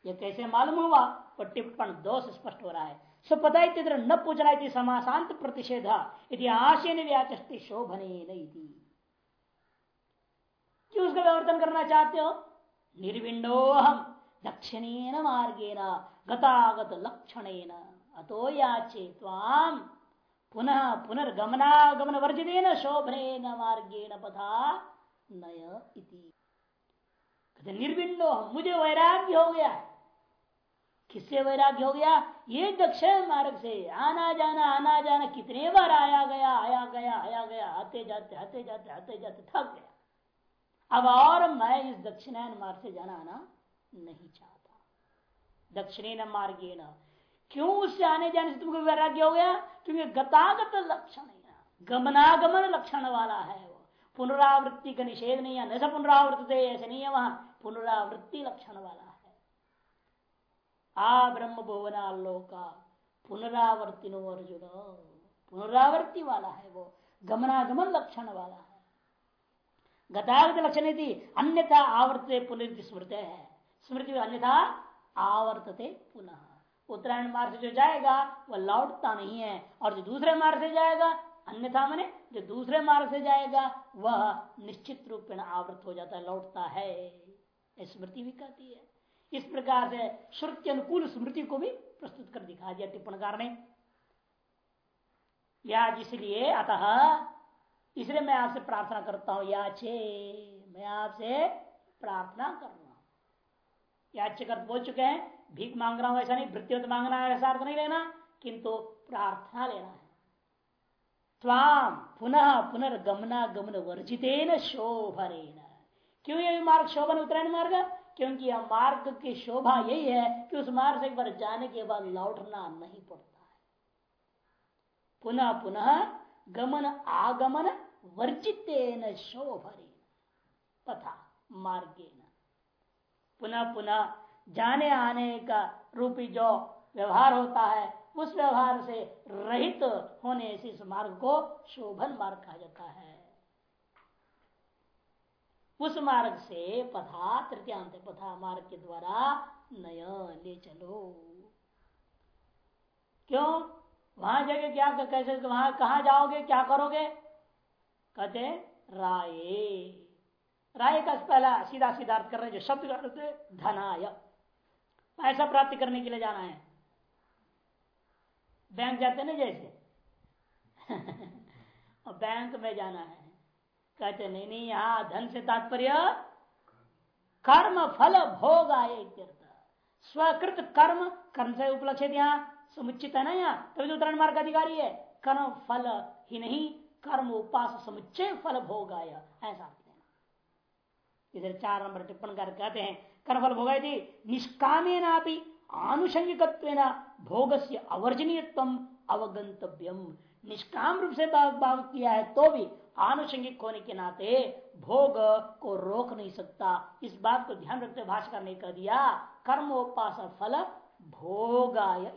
यह कैसे मालूम हुआ? वो टिप्पण दोष स्पष्ट हो रहा है। सुपता न पूजना समासांत प्रतिषेध। यदि आशय व्याचस्ती शोभने क्यों उसका व्यवर्तन करना चाहते हो? निर्विंडो हम दक्षिणेन मार्गेन गतागत लक्षण अतो याचे ताम पुनः पुनर्गमनागमन वर्जित शोभने मार्गेण पथा नय इति। निर्विण्डो मुझे वैराग्य हो गया किससे वैराग्य हो गया? ये दक्षिण मार्ग से आना जाना आना जाना, कितने बार आया गया आया गया आया गया, आते जाते आते जाते आते जाते, थक गया। अब और मैं इस दक्षिणायन मार्ग से जाना, आना नहीं चाहता। दक्षिणी मार्गेण। क्यों उससे आने जाने से तुमको वैराग्य हो गया? क्योंकि गतागत लक्षण गमनागमन लक्षण वाला है वो। पुनरावृत्ति का निषेध नहीं है, न पुनरावृत्ति ऐसे नहीं है वहाँ। पुनरावृत्ति लक्षण वाला आ ब्रह्म भुवनालोका पुनरावर्ति अर्जुन पुनरावृत्ति वाला है वो गमनागमन लक्षण वाला है गतागत लक्षण थी अन्यथा आवर्त पुनः स्मृत है स्मृति अन्यथा आवर्तते पुनः उत्तरायण मार्ग से जो जाएगा वह लौटता नहीं है और जो दूसरे मार्ग से जाएगा अन्यथा मैंने जो दूसरे मार्ग से जाएगा वह निश्चित रूप में आवृत हो जाता है लौटता है स्मृति भी कहती है इस प्रकार से श्रुति अनुकूल स्मृति को भी प्रस्तुत कर दिखा दिया टिप्पणकार ने। या इसलिए अतः इसलिए मैं आपसे प्रार्थना करता हूँ, याचे, मैं आपसे प्रार्थना कर रहा हूँ। याचे कर बोल चुके हैं, भीख मांग रहा हूँ ऐसा नहीं, वृत्ति मांगना ऐसा अर्थ नहीं लेना, किंतु प्रार्थना लेना है। स्वाम पुनः पुनर्गमना गमन वर्जितेन शोभरेन क्यों ये मार्ग शोभन उत्तरायण मार्ग? क्योंकि यह मार्ग की शोभा यही है कि उस मार्ग से एक बार जाने के बाद लौटना नहीं पड़ता है। पुनः पुनः गमन आगमन वर्जितेन शोभरेन तथा मार्गेन पुनः पुनः जाने आने का रूपी जो व्यवहार होता है, उस व्यवहार से रहित होने से इस मार्ग को शोभन मार्ग कहा जाता है। उस मार्ग से पथा, तृतीयांत पथा मार्ग के द्वारा नय ले चलो। क्यों? वहाँ जाके क्या कैसे, वहाँ कहा जाओगे, क्या करोगे? कहते राय। राय का पहला सीधा सीधा अर्थ कर रहे जो शब्द करते धनाय। पैसा प्राप्ति करने के लिए जाना है। बैंक जाते ना जैसे? बैंक में जाना है। कहते नहीं नहीं यहाँ धन से तात्पर्य कर्म फल भोग आए स्वकृत कर्म कर्म से उपलक्षित यहाँ, समुचित है ना यहाँ? तभी तो उत्तरायण मार्ग अधिकारी है। कर्म फल ही नहीं, कर्म उपास समुच्चय फल भोग आया। ऐसा इधर चार नंबर टिप्पण कर कहते हैं, कर्म फल भोग थी निष्कामे आनुषंगिक भोग से अवर्जनीय अवगंतव्यम। निष्काम रूप से भाव किया है तो भी आनुषंगिक होने के नाते भोग को रोक नहीं सकता। इस बात को ध्यान रखते भाषकर ने कह दिया, कर्मोपास फल भोगाय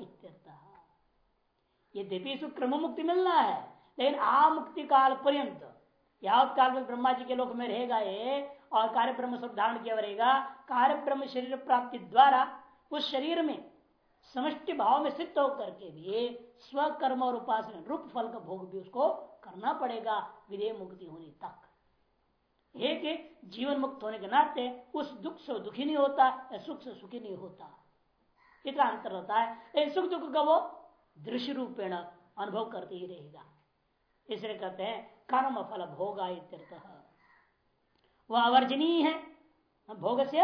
यद्यपि क्रम मुक्ति मिलना है, लेकिन आ मुक्ति काल पर्यंत, यावत काल में ब्रह्मा जी के लोक में रहेगा ये, और कार्य ब्रह्म स्वरूप धारण किया रहेगा कार्य ब्रह्म शरीर प्राप्ति द्वारा उस शरीर में समष्टि भाव में सिद्ध होकर के भी स्वकर्म और उपासना रूप फल का भोग भी उसको करना पड़ेगा विधेय मुक्ति होने तक। एक जीवन मुक्त होने के नाते उस दुख से दुखी नहीं होता, या सुख से सुखी नहीं होता। इतना अंतर रहता है। सुख दुख का वो दृश्य रूपेण अनुभव करते ही रहेगा। इसलिए कहते हैं, कर्म फल भोग वह अवर्जनीय है। भोग से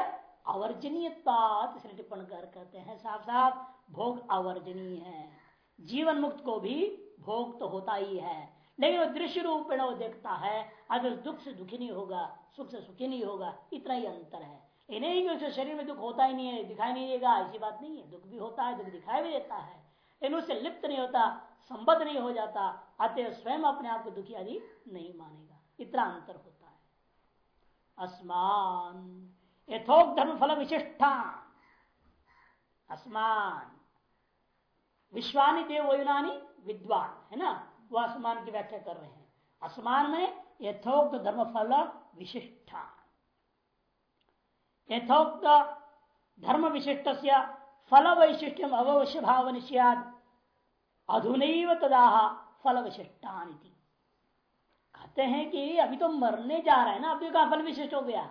अवर्जनीयता टिप्पण कर कहते हैं साफ़ साफ़ भोग अवर्जनीय है। जीवन मुक्त को भी भोग तो होता ही है। लेकिन वो दृश्य रूप में वो देखता है। अगर दुख से दुखी नहीं होगा, सुख से सुखी नहीं होगा, इतना ही अंतर है। ये नहीं शरीर में दुख होता ही नहीं है, दिखाई नहीं देगा, ऐसी बात नहीं है। दुख भी होता है, दुख दिखाई भी देता है। लेकिन उससे लिप्त नहीं होता, संबद्ध नहीं हो जाता, अतः स्वयं अपने आप को दुखी आदि नहीं मानेगा। इतना अंतर होता है। असमान यथोक धर्म फल विशिष्टा असमान। विश्वानी देव विद्वान, है ना? वो असमान की व्याख्या कर रहे हैं। असमान में यथोक्त धर्म फल विशिष्टा। यथोक्त धर्म विशिष्ट से फल वैशिष्ट अवश्य भाव निश्याद अधुनैव तदाह फल विशिष्टा कहते हैं कि अभी तो मरने जा रहा है ना, अभी का फल विशिष्ट हो गया?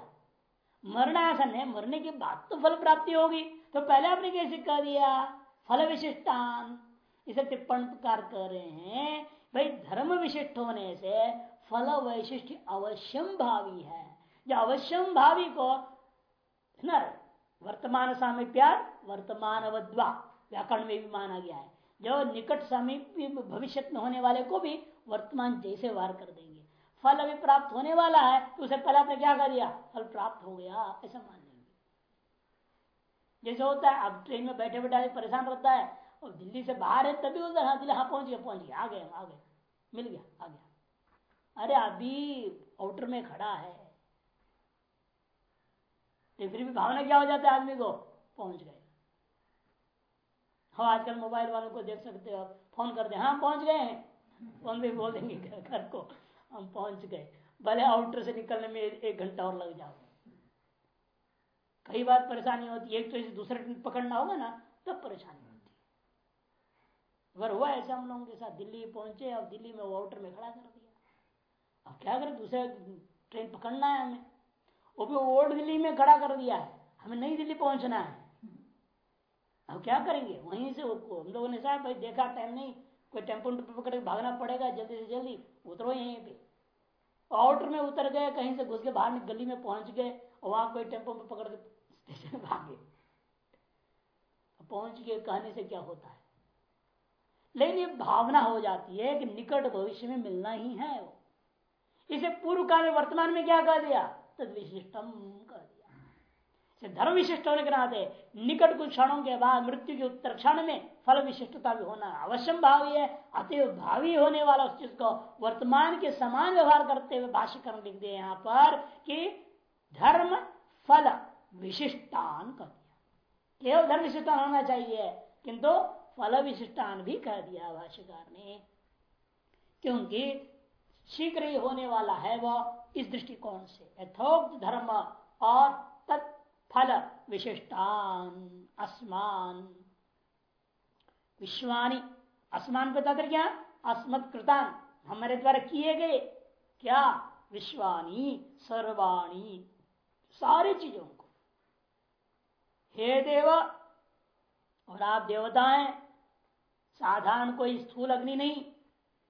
मरणासन है मरने के बाद तो फल प्राप्ति होगी। तो पहले आपने कैसे कह दिया? फल विशिष्टान इसे टिप्पण कर रहे हैं भाई धर्म विशिष्ट होने से फल वैशिष्ट अवश्यम भावी है। जो अवश्यम भावी को ना, वर्तमान सामीप्या वर्तमान वद्वा, व्याकरण में भी माना गया है। जो निकट समीप भविष्य में होने वाले को भी वर्तमान जैसे वार कर देंगे। फल अभी प्राप्त होने वाला है तो उसे पहले आपने क्या कर दिया? फल प्राप्त हो गया, ऐसा मान लेंगे। जैसे होता है अब ट्रेन में बैठे बैठे परेशान रहता है और दिल्ली से बाहर है, तभी उधर हाँ दिल्ली हाँ पहुँच गया पहुँच गया। आ गए आ गए मिल गया, आ गया। अरे अभी आउटर में खड़ा है। तो फिर भी भावना क्या हो जाता है आदमी को? पहुँच गए। हाँ आजकल मोबाइल वालों को देख सकते हो फ़ोन करते हैं हाँ पहुँच गए हैं। फ़ोन भी बोल देंगे घर को, हम पहुँच गए। भले आउटर से निकलने में एक घंटा और लग जाओ। कई बार परेशानी होती है, एक तो दूसरे पकड़ना होगा ना, तब परेशानी अगर हुआ ऐसा हम लोगों के साथ, दिल्ली पहुँचे और दिल्ली में वो आउटर में खड़ा कर दिया। अब क्या करें, दूसरे ट्रेन पकड़ना है हमें। वो भी ओल्ड दिल्ली में खड़ा कर दिया है। हमें नई दिल्ली पहुँचना है। अब क्या करेंगे? वहीं से हम लोगों ने साहब, भाई देखा टाइम नहीं। कोई टेंपो पकड़ के भागना पड़ेगा जल्दी से जल्दी। उतरो यहीं पे। आउटर में उतर गए, कहीं से घुस के बाहर गली में पहुँच गए और वहाँ कोई टेंपो में पकड़ के स्टेशन भागे पहुँच के कहने से क्या होता है? लेकिन ये भावना हो जाती है कि निकट भविष्य में मिलना ही है वो। इसे पूर्व काल में वर्तमान में क्या कह दिया? तद विशिष्टम कह दिया। धर्म विशिष्ट होने के नाते निकट कुछ क्षणों के बाद मृत्यु के उत्तर क्षण में फल विशिष्टता भी होना अवश्य भावी है। अतएव भावी होने वाला उस चीज़ को वर्तमान के समान व्यवहार करते हुए भाष्यकरण लिख दिए यहाँ पर कि धर्म फल विशिष्टान कर दिया। केवल धर्म विशिष्टान होना चाहिए, किंतु फल विशिष्टान भी कह दिया भाष्यकार ने। क्योंकि शीघ्र ही होने वाला है वह इस दृष्टिकोण से। यथोक्त धर्म और तत्फल विशिष्टान असमान। विश्वानी, असमान पे तात्र क्या? अस्मत् कृतान हमारे द्वारा किए गए क्या? विश्वानी, सर्वाणी, सारी चीज़ों को। हे देव, और आप देवता हैं साधारण कोई स्थूल अग्नि नहीं।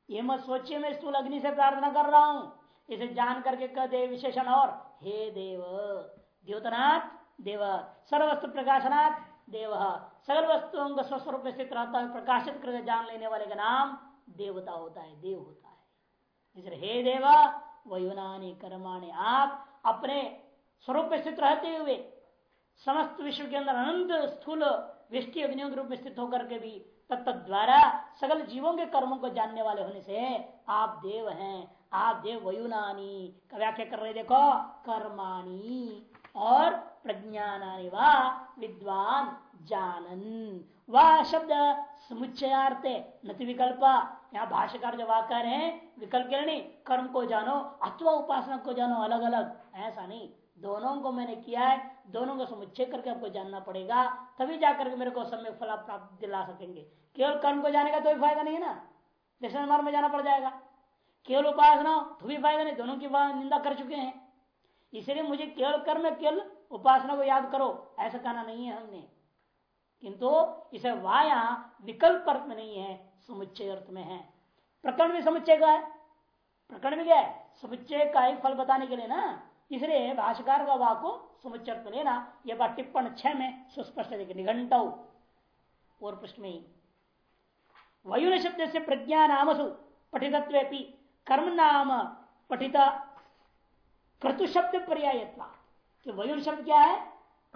ये मत सोचिए मैं स्थूल अग्नि से प्रार्थना कर रहा हूँ। इसे जान करके कह दे विशेषण और, हे देव, द्योतनाथ, देव सर्वस्त्र प्रकाशनाथ, देव, सकल वस्तुओं का स्वस्वरूप में स्थित रहता है प्रकाशित करके जान लेने वाले का नाम देवता होता है, देव होता है। इसलिए हे देवा, वयुनानी कर्माणी, आप अपने स्वरूप में स्थित रहते हुए, समस्त विश्व के अंदर अनंत स्थूल विष्टि अग्नियों के रूप में स्थित होकर के भी तत्त द्वारा सकल जीवों के कर्मों को जानने वाले होने से आप देव हैं। आप देव वयुनानी। का व्याख्या कर रहे देखो कर्माणी और प्रज्ञानी व विद्वान जानन। वह शब्द समुच्चयार्थ, नति विकल्प। यहाँ भाष्यकार जो वाक्य है, विकल्प कर्म को जानो, अथवा उपासना को जानो अलग अलग ऐसा नहीं। दोनों को मैंने किया है दोनों को समुच्चय करके आपको जानना पड़ेगा, तभी जाकर के मेरे को समय फल आप प्राप्त दिला सकेंगे। केवल कर्म को जाने का तो भी फ़ायदा नहीं है ना? दक्षिण मार्ग में जाना पड़ जाएगा। केवल उपासना तो भी फ़ायदा नहीं, दोनों की निंदा कर चुके हैं। इसलिए मुझे केवल कर्म केवल उपासना को याद करो, ऐसा कहना नहीं है हमने। किंतु इसे वाया विकल्प अर्थ में नहीं है, समुच्चय अर्थ में है। प्रकरण भी समुच्चय का है। प्रकरण भी क्या है? समुच्चय का ही फल बताने के लिए ना? इसलिए भाषाकार का वाक को समुच्चय अर्थ लेना यह बात टिप्पण छह में सुस्पष्ट निघंट। पूर्व पृष्ठ में वयुन शब्द से प्रज्ञा नामसु पठित कर्म नाम पठित क्रतु शब्द पर्याय कि वयुर शब्द क्या है?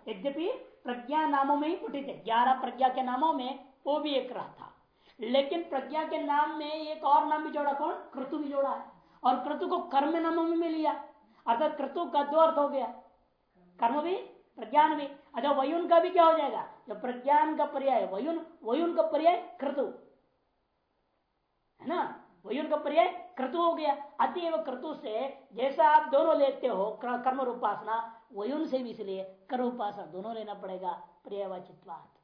यद्यपि प्रज्ञा नामों में ही पठित है। ग्यारह प्रज्ञा के नामों में वो भी एक रहा था। लेकिन प्रज्ञा के नाम में एक और नाम भी जोड़ा कौन? क्रतु भी जोड़ा है। और क्रतु को कर्म नामों में लिया। अर्थात क्रतु का दो अर्थ हो गया। कर्म भी, प्रज्ञान भी। अच्छा वयुन का भी क्या हो जाएगा? जब प्रज्ञान का पर्याय, वयुन वयुन का पर्याय क्रतु। है ना? वही उनका पर्याय क्रतु हो गया। अतएव क्रतु से जैसा आप दोनों लेते हो कर्म उपासना वयुन से भी इसलिए कर्म उपासना दोनों लेना पड़ेगा पर्यावाचित्वात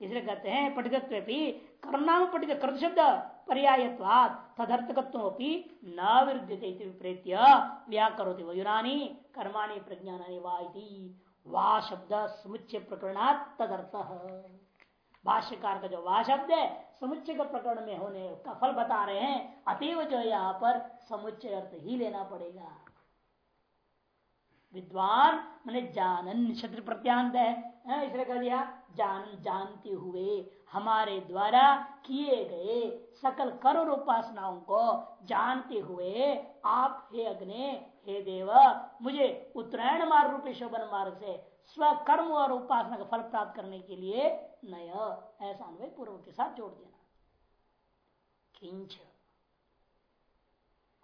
इसलिए कहते हैं पठितत्व भी कर्मनाम पठित कृत शब्द। पर्यायत्वाद तदर्थकत्व न विरुद्धते विप्रेत्य व्याकरोति यूनानी कर्माणी वाई वा शब्द समुच्चय प्रकरण तदर्थ। भाष्यकार का जो वा शब्द है समुच्चय के प्रकरण में होने का फल बता रहे हैं, अतीव जो यहाँ पर समुच्चय अर्थ ही लेना पड़ेगा। विद्वान, मैंने जानन शत्रु प्रत्यांत है। इसलिए कह दिया जान जानते हुए हमारे द्वारा किए गए सकल करोड़ उपासनाओं को जानते हुए आप हे अग्नि, हे देव, मुझे उत्तरायण मार्ग रूपी शोभन मार्ग से स्वकर्म और उपासना का फल प्राप्त करने के लिए नय, ऐसा अनुभव पूर्व के साथ जोड़ देना। किंच।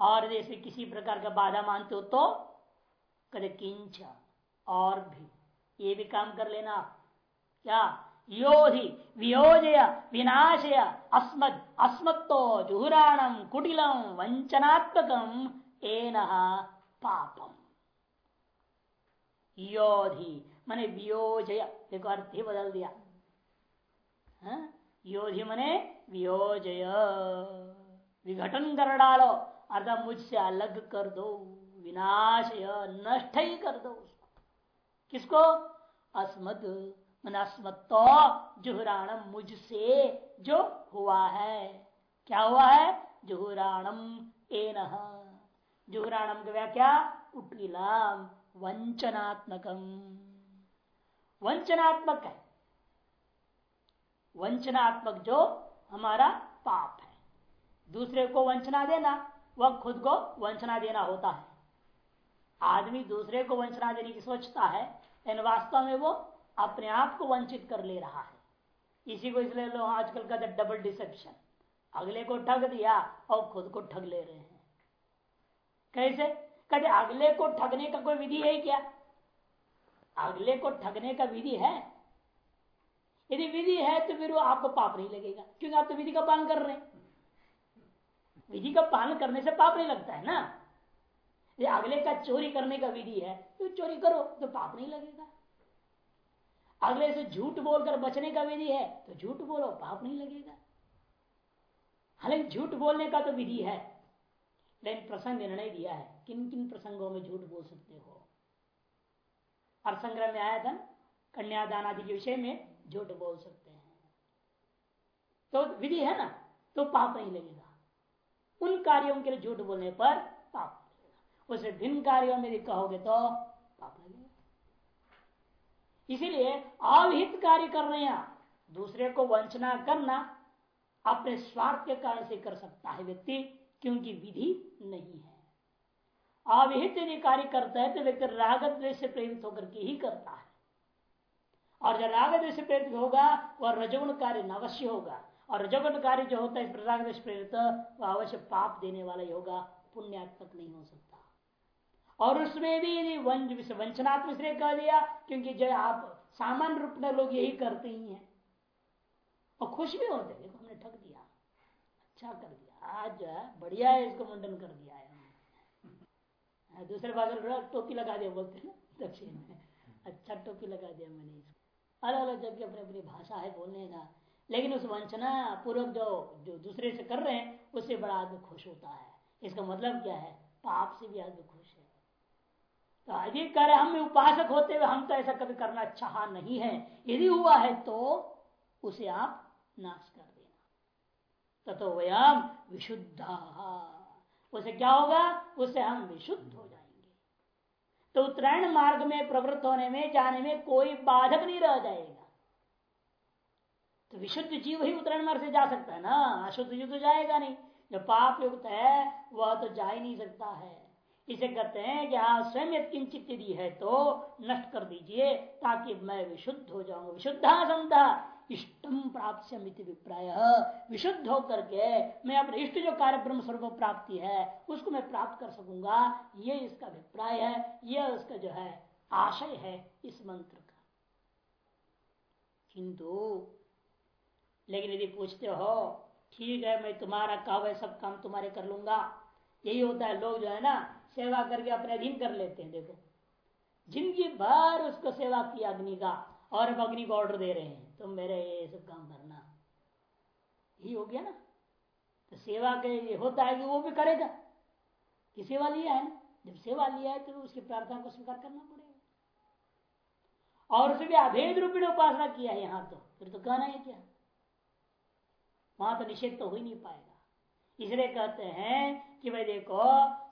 और जैसे किसी प्रकार का बाधा मानते हो तो कदे किंच और भी। ये भी काम कर लेना। क्या? योधि, वियोजय, विनाशय, अस्मद, अस्मत्तो जुहुराणम कुटिलम वंचनात्मकम एन पापम। योधि, मने वियोजय। देखो अर्थ ही बदल दिया। हाँ? योधि मने वियोजय। विघटन कर डालो। अर्थात मुझसे अलग कर दो। विनाशय नष्ट ही कर दो उसको। किसको? अस्मद। मन अस्मत्तो जुहराणम मुझसे जो हुआ है। क्या हुआ है? जुहुराणम एन। जुहुराणम की व्याख्या कुटिलाम वंचनात्मकम वंचनात्मक है। वंचनात्मक जो हमारा पाप है। दूसरे को वंचना देना, वह खुद को वंचना देना होता है। आदमी दूसरे को वंचना देने की सोचता है, लेकिन वास्तव में वो अपने आप को वंचित कर ले रहा है। इसी को इसलिए लोग आजकल कहते डबल डिसेप्शन अगले को ठग दिया और खुद को ठग ले रहे हैं। कैसे? कहते अगले को ठगने का कोई विधि है क्या? अगले को ठगने का विधि है? यदि विधि है तो फिर वो आपको पाप नहीं लगेगा, क्योंकि आप तो विधि का पालन कर रहे हैं। विधि का पालन करने से पाप नहीं लगता है ना? ये अगले का चोरी करने का विधि है तो चोरी करो तो पाप नहीं लगेगा। अगले से झूठ बोलकर बचने का विधि है तो झूठ बोलो, पाप नहीं लगेगा। हालाँकि झूठ बोलने का तो विधि है, लेकिन प्रसंग निर्णय दिया है किन किन प्रसंगों में झूठ बोल सकते हो? अर्थ संग्रह में आया था कन्यादान आदि के विषय में झूठ बोल सकते हैं। तो विधि है ना तो पाप नहीं लगेगा। उन कार्यों के लिए झूठ बोलने पर पाप उसे भिन्न कार्यों में कहोगे तो पाप लगेगा। इसीलिए अविहित कार्य कर रहे हैं दूसरे को वंचना करना अपने स्वार्थ के कारण से कर सकता है व्यक्ति, क्योंकि विधि नहीं है। अविहित यदि कार्य करता है तो व्यक्ति रागत से प्रेरित होकर के ही करता है। और जब राग से प्रेरित होगा, वह रजगुण कार्य अवश्य होगा। और रजगुण कार्य जो होता है राग प्रेरित, वह अवश्य पाप देने वाला ही होगा, पुण्यात्मक नहीं हो सकता। और उसमें भी यदि वंचनात्मक श्रेय कह दिया, क्योंकि जो आप सामान्य रूप में लोग यही करते ही हैं। और खुश भी होते देखो हमने ठग दिया। अच्छा कर दिया। आज जो है, बढ़िया है इसको मुंडन कर दिया है दूसरे बादल टोपी लगा दिया बोलते हैं ना, दक्षिण में। अच्छा टोपी लगा दिया मैंने इसको। अलग अलग जगह अपनी अपनी भाषा है बोलने का। लेकिन उस वंचना पूर्वक जो जो दूसरे से कर रहे हैं, उससे बड़ा आदमी खुश होता है। इसका मतलब क्या है? पाप से भी आदमी खुश है तो अधिक करे हम उपासक होते हुए हम तो ऐसा कभी करना चाह नहीं है। यदि हुआ है तो उसे आप नाश कर देना। तथो वयम विशुद्ध। उसे क्या होगा? उसे हम विशुद्ध हो जाएँगे। तो उत्तरायण मार्ग में प्रवृत्त होने में, जाने में कोई बाधक नहीं रह जाएगा। तो विशुद्ध जीव ही उत्तरायण मार्ग से जा सकता है ना? अशुद्ध जीव तो जाएगा नहीं। जो पाप युक्त है, वह तो जा ही नहीं सकता है। इसे कहते हैं कि हाँ स्वयं किंचित यदि है तो नष्ट कर दीजिए ताकि मैं विशुद्ध हो जाऊँगा विशुद्धा संधा इष्टम प्राप्त विप्राय विशुद्ध होकर के मैं अपने इष्ट जो कार्य ब्रह्म स्वरूप प्राप्ति है, उसको मैं प्राप्त कर सकूँगा। ये इसका अभिप्राय है, यह उसका जो है आशय है इस मंत्र का। किंतु, लेकिन यदि पूछते हो, ठीक है, मैं तुम्हारा कहा सब काम तुम्हारे कर लूँगा। यही होता है, लोग जो है ना सेवा करके अपने अधीन कर लेते हैं, देखो। ज़िंदगी भर उसको सेवा की अग्नि का और अब अग्नि को ऑर्डर दे रहे हैं। तुम तो मेरे ये सब काम करना। यही हो गया ना। तो सेवा के ये होता है कि वो भी करेगा। कि सेवा लिया है ना। जब सेवा लिया है तो उसकी प्रार्थना को स्वीकार करना पड़ेगा। और उसे भी अभेद रूप में उपासना किया है यहाँ तो। फिर तो कहना है क्या? वहाँ तो निषेध तो हो ही नहीं पाएगा। इसलिए कहते हैं कि भाई देखो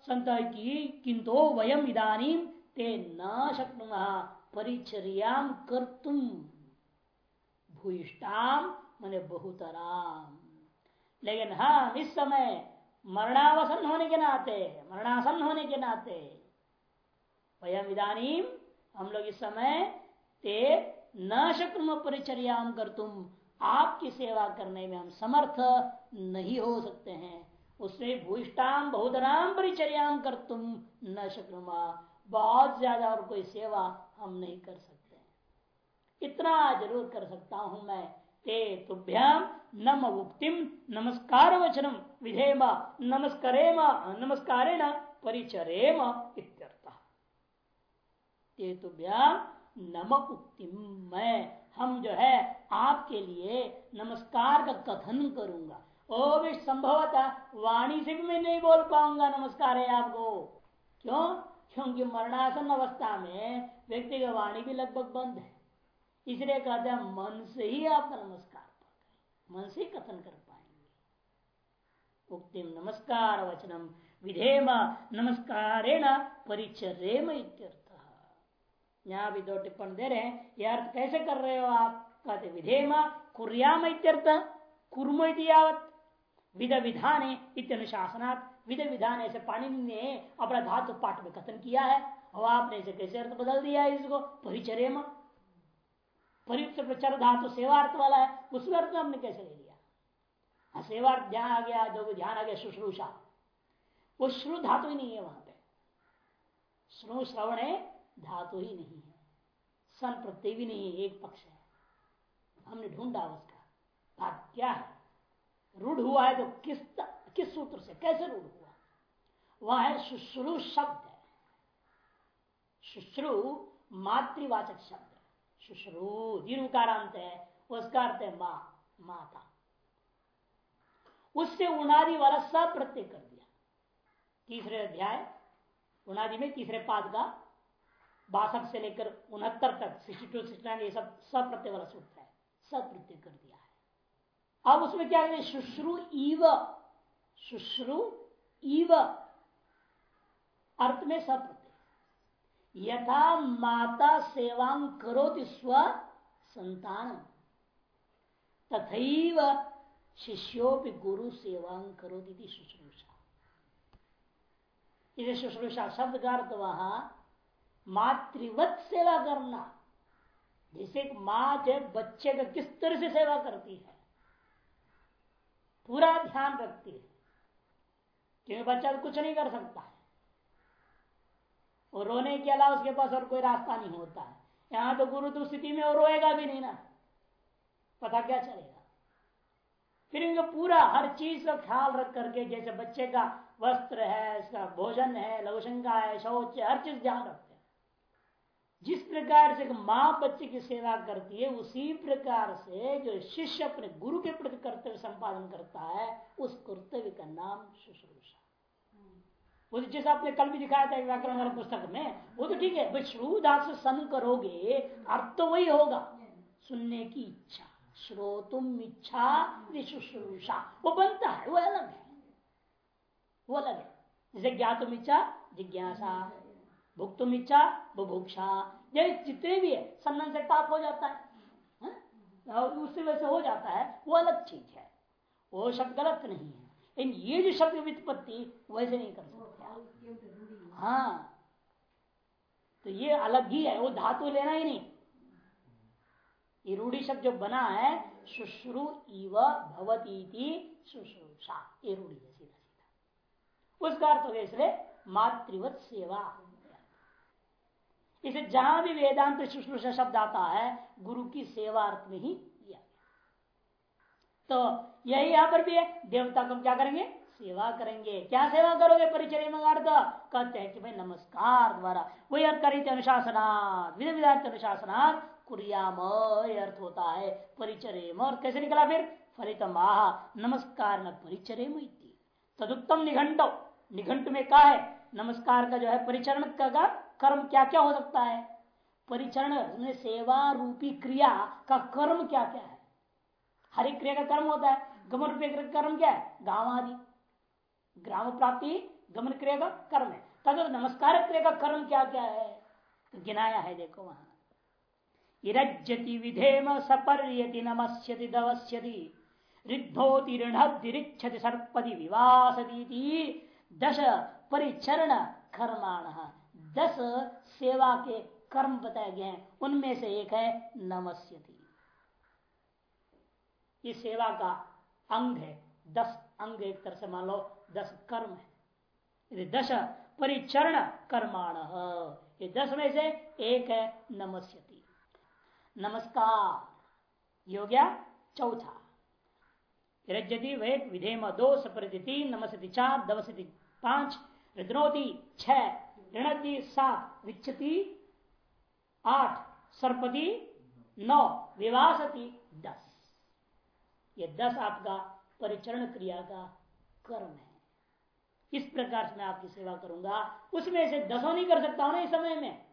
संत की, किंतु वयम इधानी ते न शक्नु परिचर्याम कर तुम भूष्टाम मैंने बहुतराम लेकिन हाँ इस समय मरणावसन होने के नाते मरणासन होने के नाते, वयम इधानी हम लोग इस समय ते न शक्म परिचर्याम कर तुम आपकी सेवा करने में हम समर्थ नहीं हो सकते हैं। उसमें भूष्टाम बहुधराम परिचर्याम कर तुम न शक्नुमा। बहुत ज़्यादा और कोई सेवा हम नहीं कर सकते इतना ज़रूर कर सकता हूँ मैं। ते तुभ्याम नम उक्तिम नमस्कार वचनम विधेम, नमस्करेम, नमस्कारेण, परिचरेम इत्यर्थ। ते तुभ्याम नम उक्तिम मैं। हम जो है आपके लिए नमस्कार का कथन करूँगा। ओ भी संभवतः वाणी से भी मैं नहीं बोल पाऊँगा नमस्कार है आपको। क्यों? क्योंकि मरणासन अवस्था में व्यक्ति का वाणी भी लगभग बंद है। इसलिए कहते हैं, मन से ही आपका नमस्कार मन से ही कथन कर पाएँगे। उक्तिम नमस्कार वचनम विधेम नमस्कारेण परिचरेम यहाँ भी दो टिप्पण दे रहे हैं। यह अर्थ कैसे कर रहे हो आप? कहते विधेम कुर्याम इत्यर्थ कुर्म यावत विध विधान इत्यनुशासनात् विध विधान ऐसे पानी ने अपना धातु पाठ में कथन किया है। और आपने इसे कैसे अर्थ बदल दिया है इसको? परिचर्य परियुक्त प्रचार धातु सेवार्थ वाला है उस अर्थ हमने कैसे ले लिया? हाँ, सेवार्थ ध्यान आ गया जो ध्यान आ गया शुश्रूषा। वो श्रु धातु ही नहीं है वहाँ पे। श्रु श्रवण धातु ही नहीं है। सन प्रत्यय भी नहीं है, एक पक्ष है। हमने ढूंढा उसका। बात क्या है? रूढ़ हुआ है तो किस किस सूत्र से, कैसे रूढ़ हुआ? वह है शुश्रु शब्द है। शुश्रु मातृवाचक शब्द है। शुश्रु दीर्घकारांत है, उसका अर्थ है माँ, माता। उससे उनादि वाला सब प्रत्यय कर दिया। तीसरे अध्याय उनादि में तीसरे पाद का बासठ से लेकर उनहत्तर तक सिक्सटी टू सिक्सटी नाइन ये सब सब प्रत्यय वाला सूत्र है। सब प्रत्यय कर दिया है। अब उसमें क्या कहते शुश्रु ईव, शुश्रु इव अर्थ में सप्रत्यय यथा माता सेवां करोति स्व संतान तथैव शिष्योपि गुरु सेवां करोति शुश्रूषा। इसे शुश्रूषा शब्द का अर्थ वहाँ मातृवत सेवा करना। जैसे माँ जो बच्चे का किस तरह से सेवा करती है, पूरा ध्यान रखती है क्योंकि बच्चा तो कुछ नहीं कर सकता है। और रोने के अलावा उसके पास और कोई रास्ता नहीं होता है। यहाँ तो गुरु तो स्थिति में और रोएगा भी नहीं ना। पता क्या चलेगा? फिर इनका पूरा हर चीज़ का ख्याल रख करके, जैसे बच्चे का वस्त्र है इसका भोजन है, लघुशंका है, शौच है, हर चीज़ ध्यान रखते जिस प्रकार से माँ बच्चे की सेवा करती है, उसी प्रकार से जो शिष्य अपने गुरु के प्रति कर्तव्य संपादन करता है, उस कर्तव्य का नाम शुश्रूषा। वो तो जैसे आपने कल भी दिखाया था व्याकरण पुस्तक में, वो तो ठीक है श्रुदास से सन करोगे, अर्थ तो वही होगा। सुनने की इच्छा, श्रोतुम इच्छा शुश्रूषा। वो बनता है, वो अलग है। वो अलग है। जैसे ज्ञातुम इच्छा, जिज्ञासा। भुगतुम इच्छा बुभुक्षा। ये जितने भी है सम्मान से पाप हो जाता है, है? और उससे वैसे हो जाता है वो अलग चीज़ है। वो शब्द गलत नहीं है। लेकिन ये जो शब्द वित्पत्ति वैसे नहीं कर सकते हाँ। तो ये अलग ही है वो धातु लेना ही नहीं। ये रूढ़ी शब्द जो बना है शुश्रु इव भवती शुश्रूषा। ये रूढ़ी है सीधा सीधा उसका अर्थ हो गया इसलिए मातृवत सेवा। इसे जहाँ भी वेदांत शुश्रूषा शब्द आता है, गुरु की सेवा अर्थ में ही लिया तो यही यहाँ पर भी है, देवता को क्या करेंगे? सेवा करेंगे। क्या सेवा करोगे? परिचय कहते हैं कि भाई नमस्कार द्वारा। वही अर्थ करें अनुशासनाथ विधि विधार्थ अनुशासनाथ कुरियाम अर्थ होता है। परिचय और कैसे निकला फिर? फलित नमस्कार न परिचय तदुत्तम निघंटो। निघंट में कहा है, नमस्कार का जो है परिचरण का कर्म क्या क्या हो सकता है? परिचरण सेवा, रूपी क्रिया का कर्म क्या क्या है? हर एक क्रिया का कर्म होता है। गमन कर्म क्या है? गाँव आदि। ग्राम प्राप्ति, गमन क्रिया का कर्म है। तद नमस्कार क्रिया का कर्म क्या क्या है? तो गिनाया है देखो वहाँ। इरज्यति विधेम सपर्यति नमस्यति दवस्यति। रिद्धोतिरिक्षति सर्पति विवासती दश परिचरण कर्माण। दस सेवा के कर्म बताए गए हैं। उनमें से एक है नमस्यति। ये सेवा का अंग है। दस अंग एक तरह से मान लो, दस कर्म है। यदि दश परिचरण कर्माण। ये दस में से एक है नमस्यति। नमस्कार। हो गया चौथा। रजती वेद विधेम दो सप्रति तीन नमस्ति चार, दवसति पाँच, रुद्रोति छह ऋणति सात विच्छति, आठ, सरपति, नौ, विवासती, दस। ये दस आपका परिचरण क्रिया का कर्म है। इस प्रकार से मैं आपकी सेवा करूँगा। उसमें से दसों नहीं कर सकता हूँ ना इस समय में।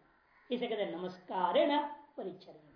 इसे कहते नमस्कार परिचरण।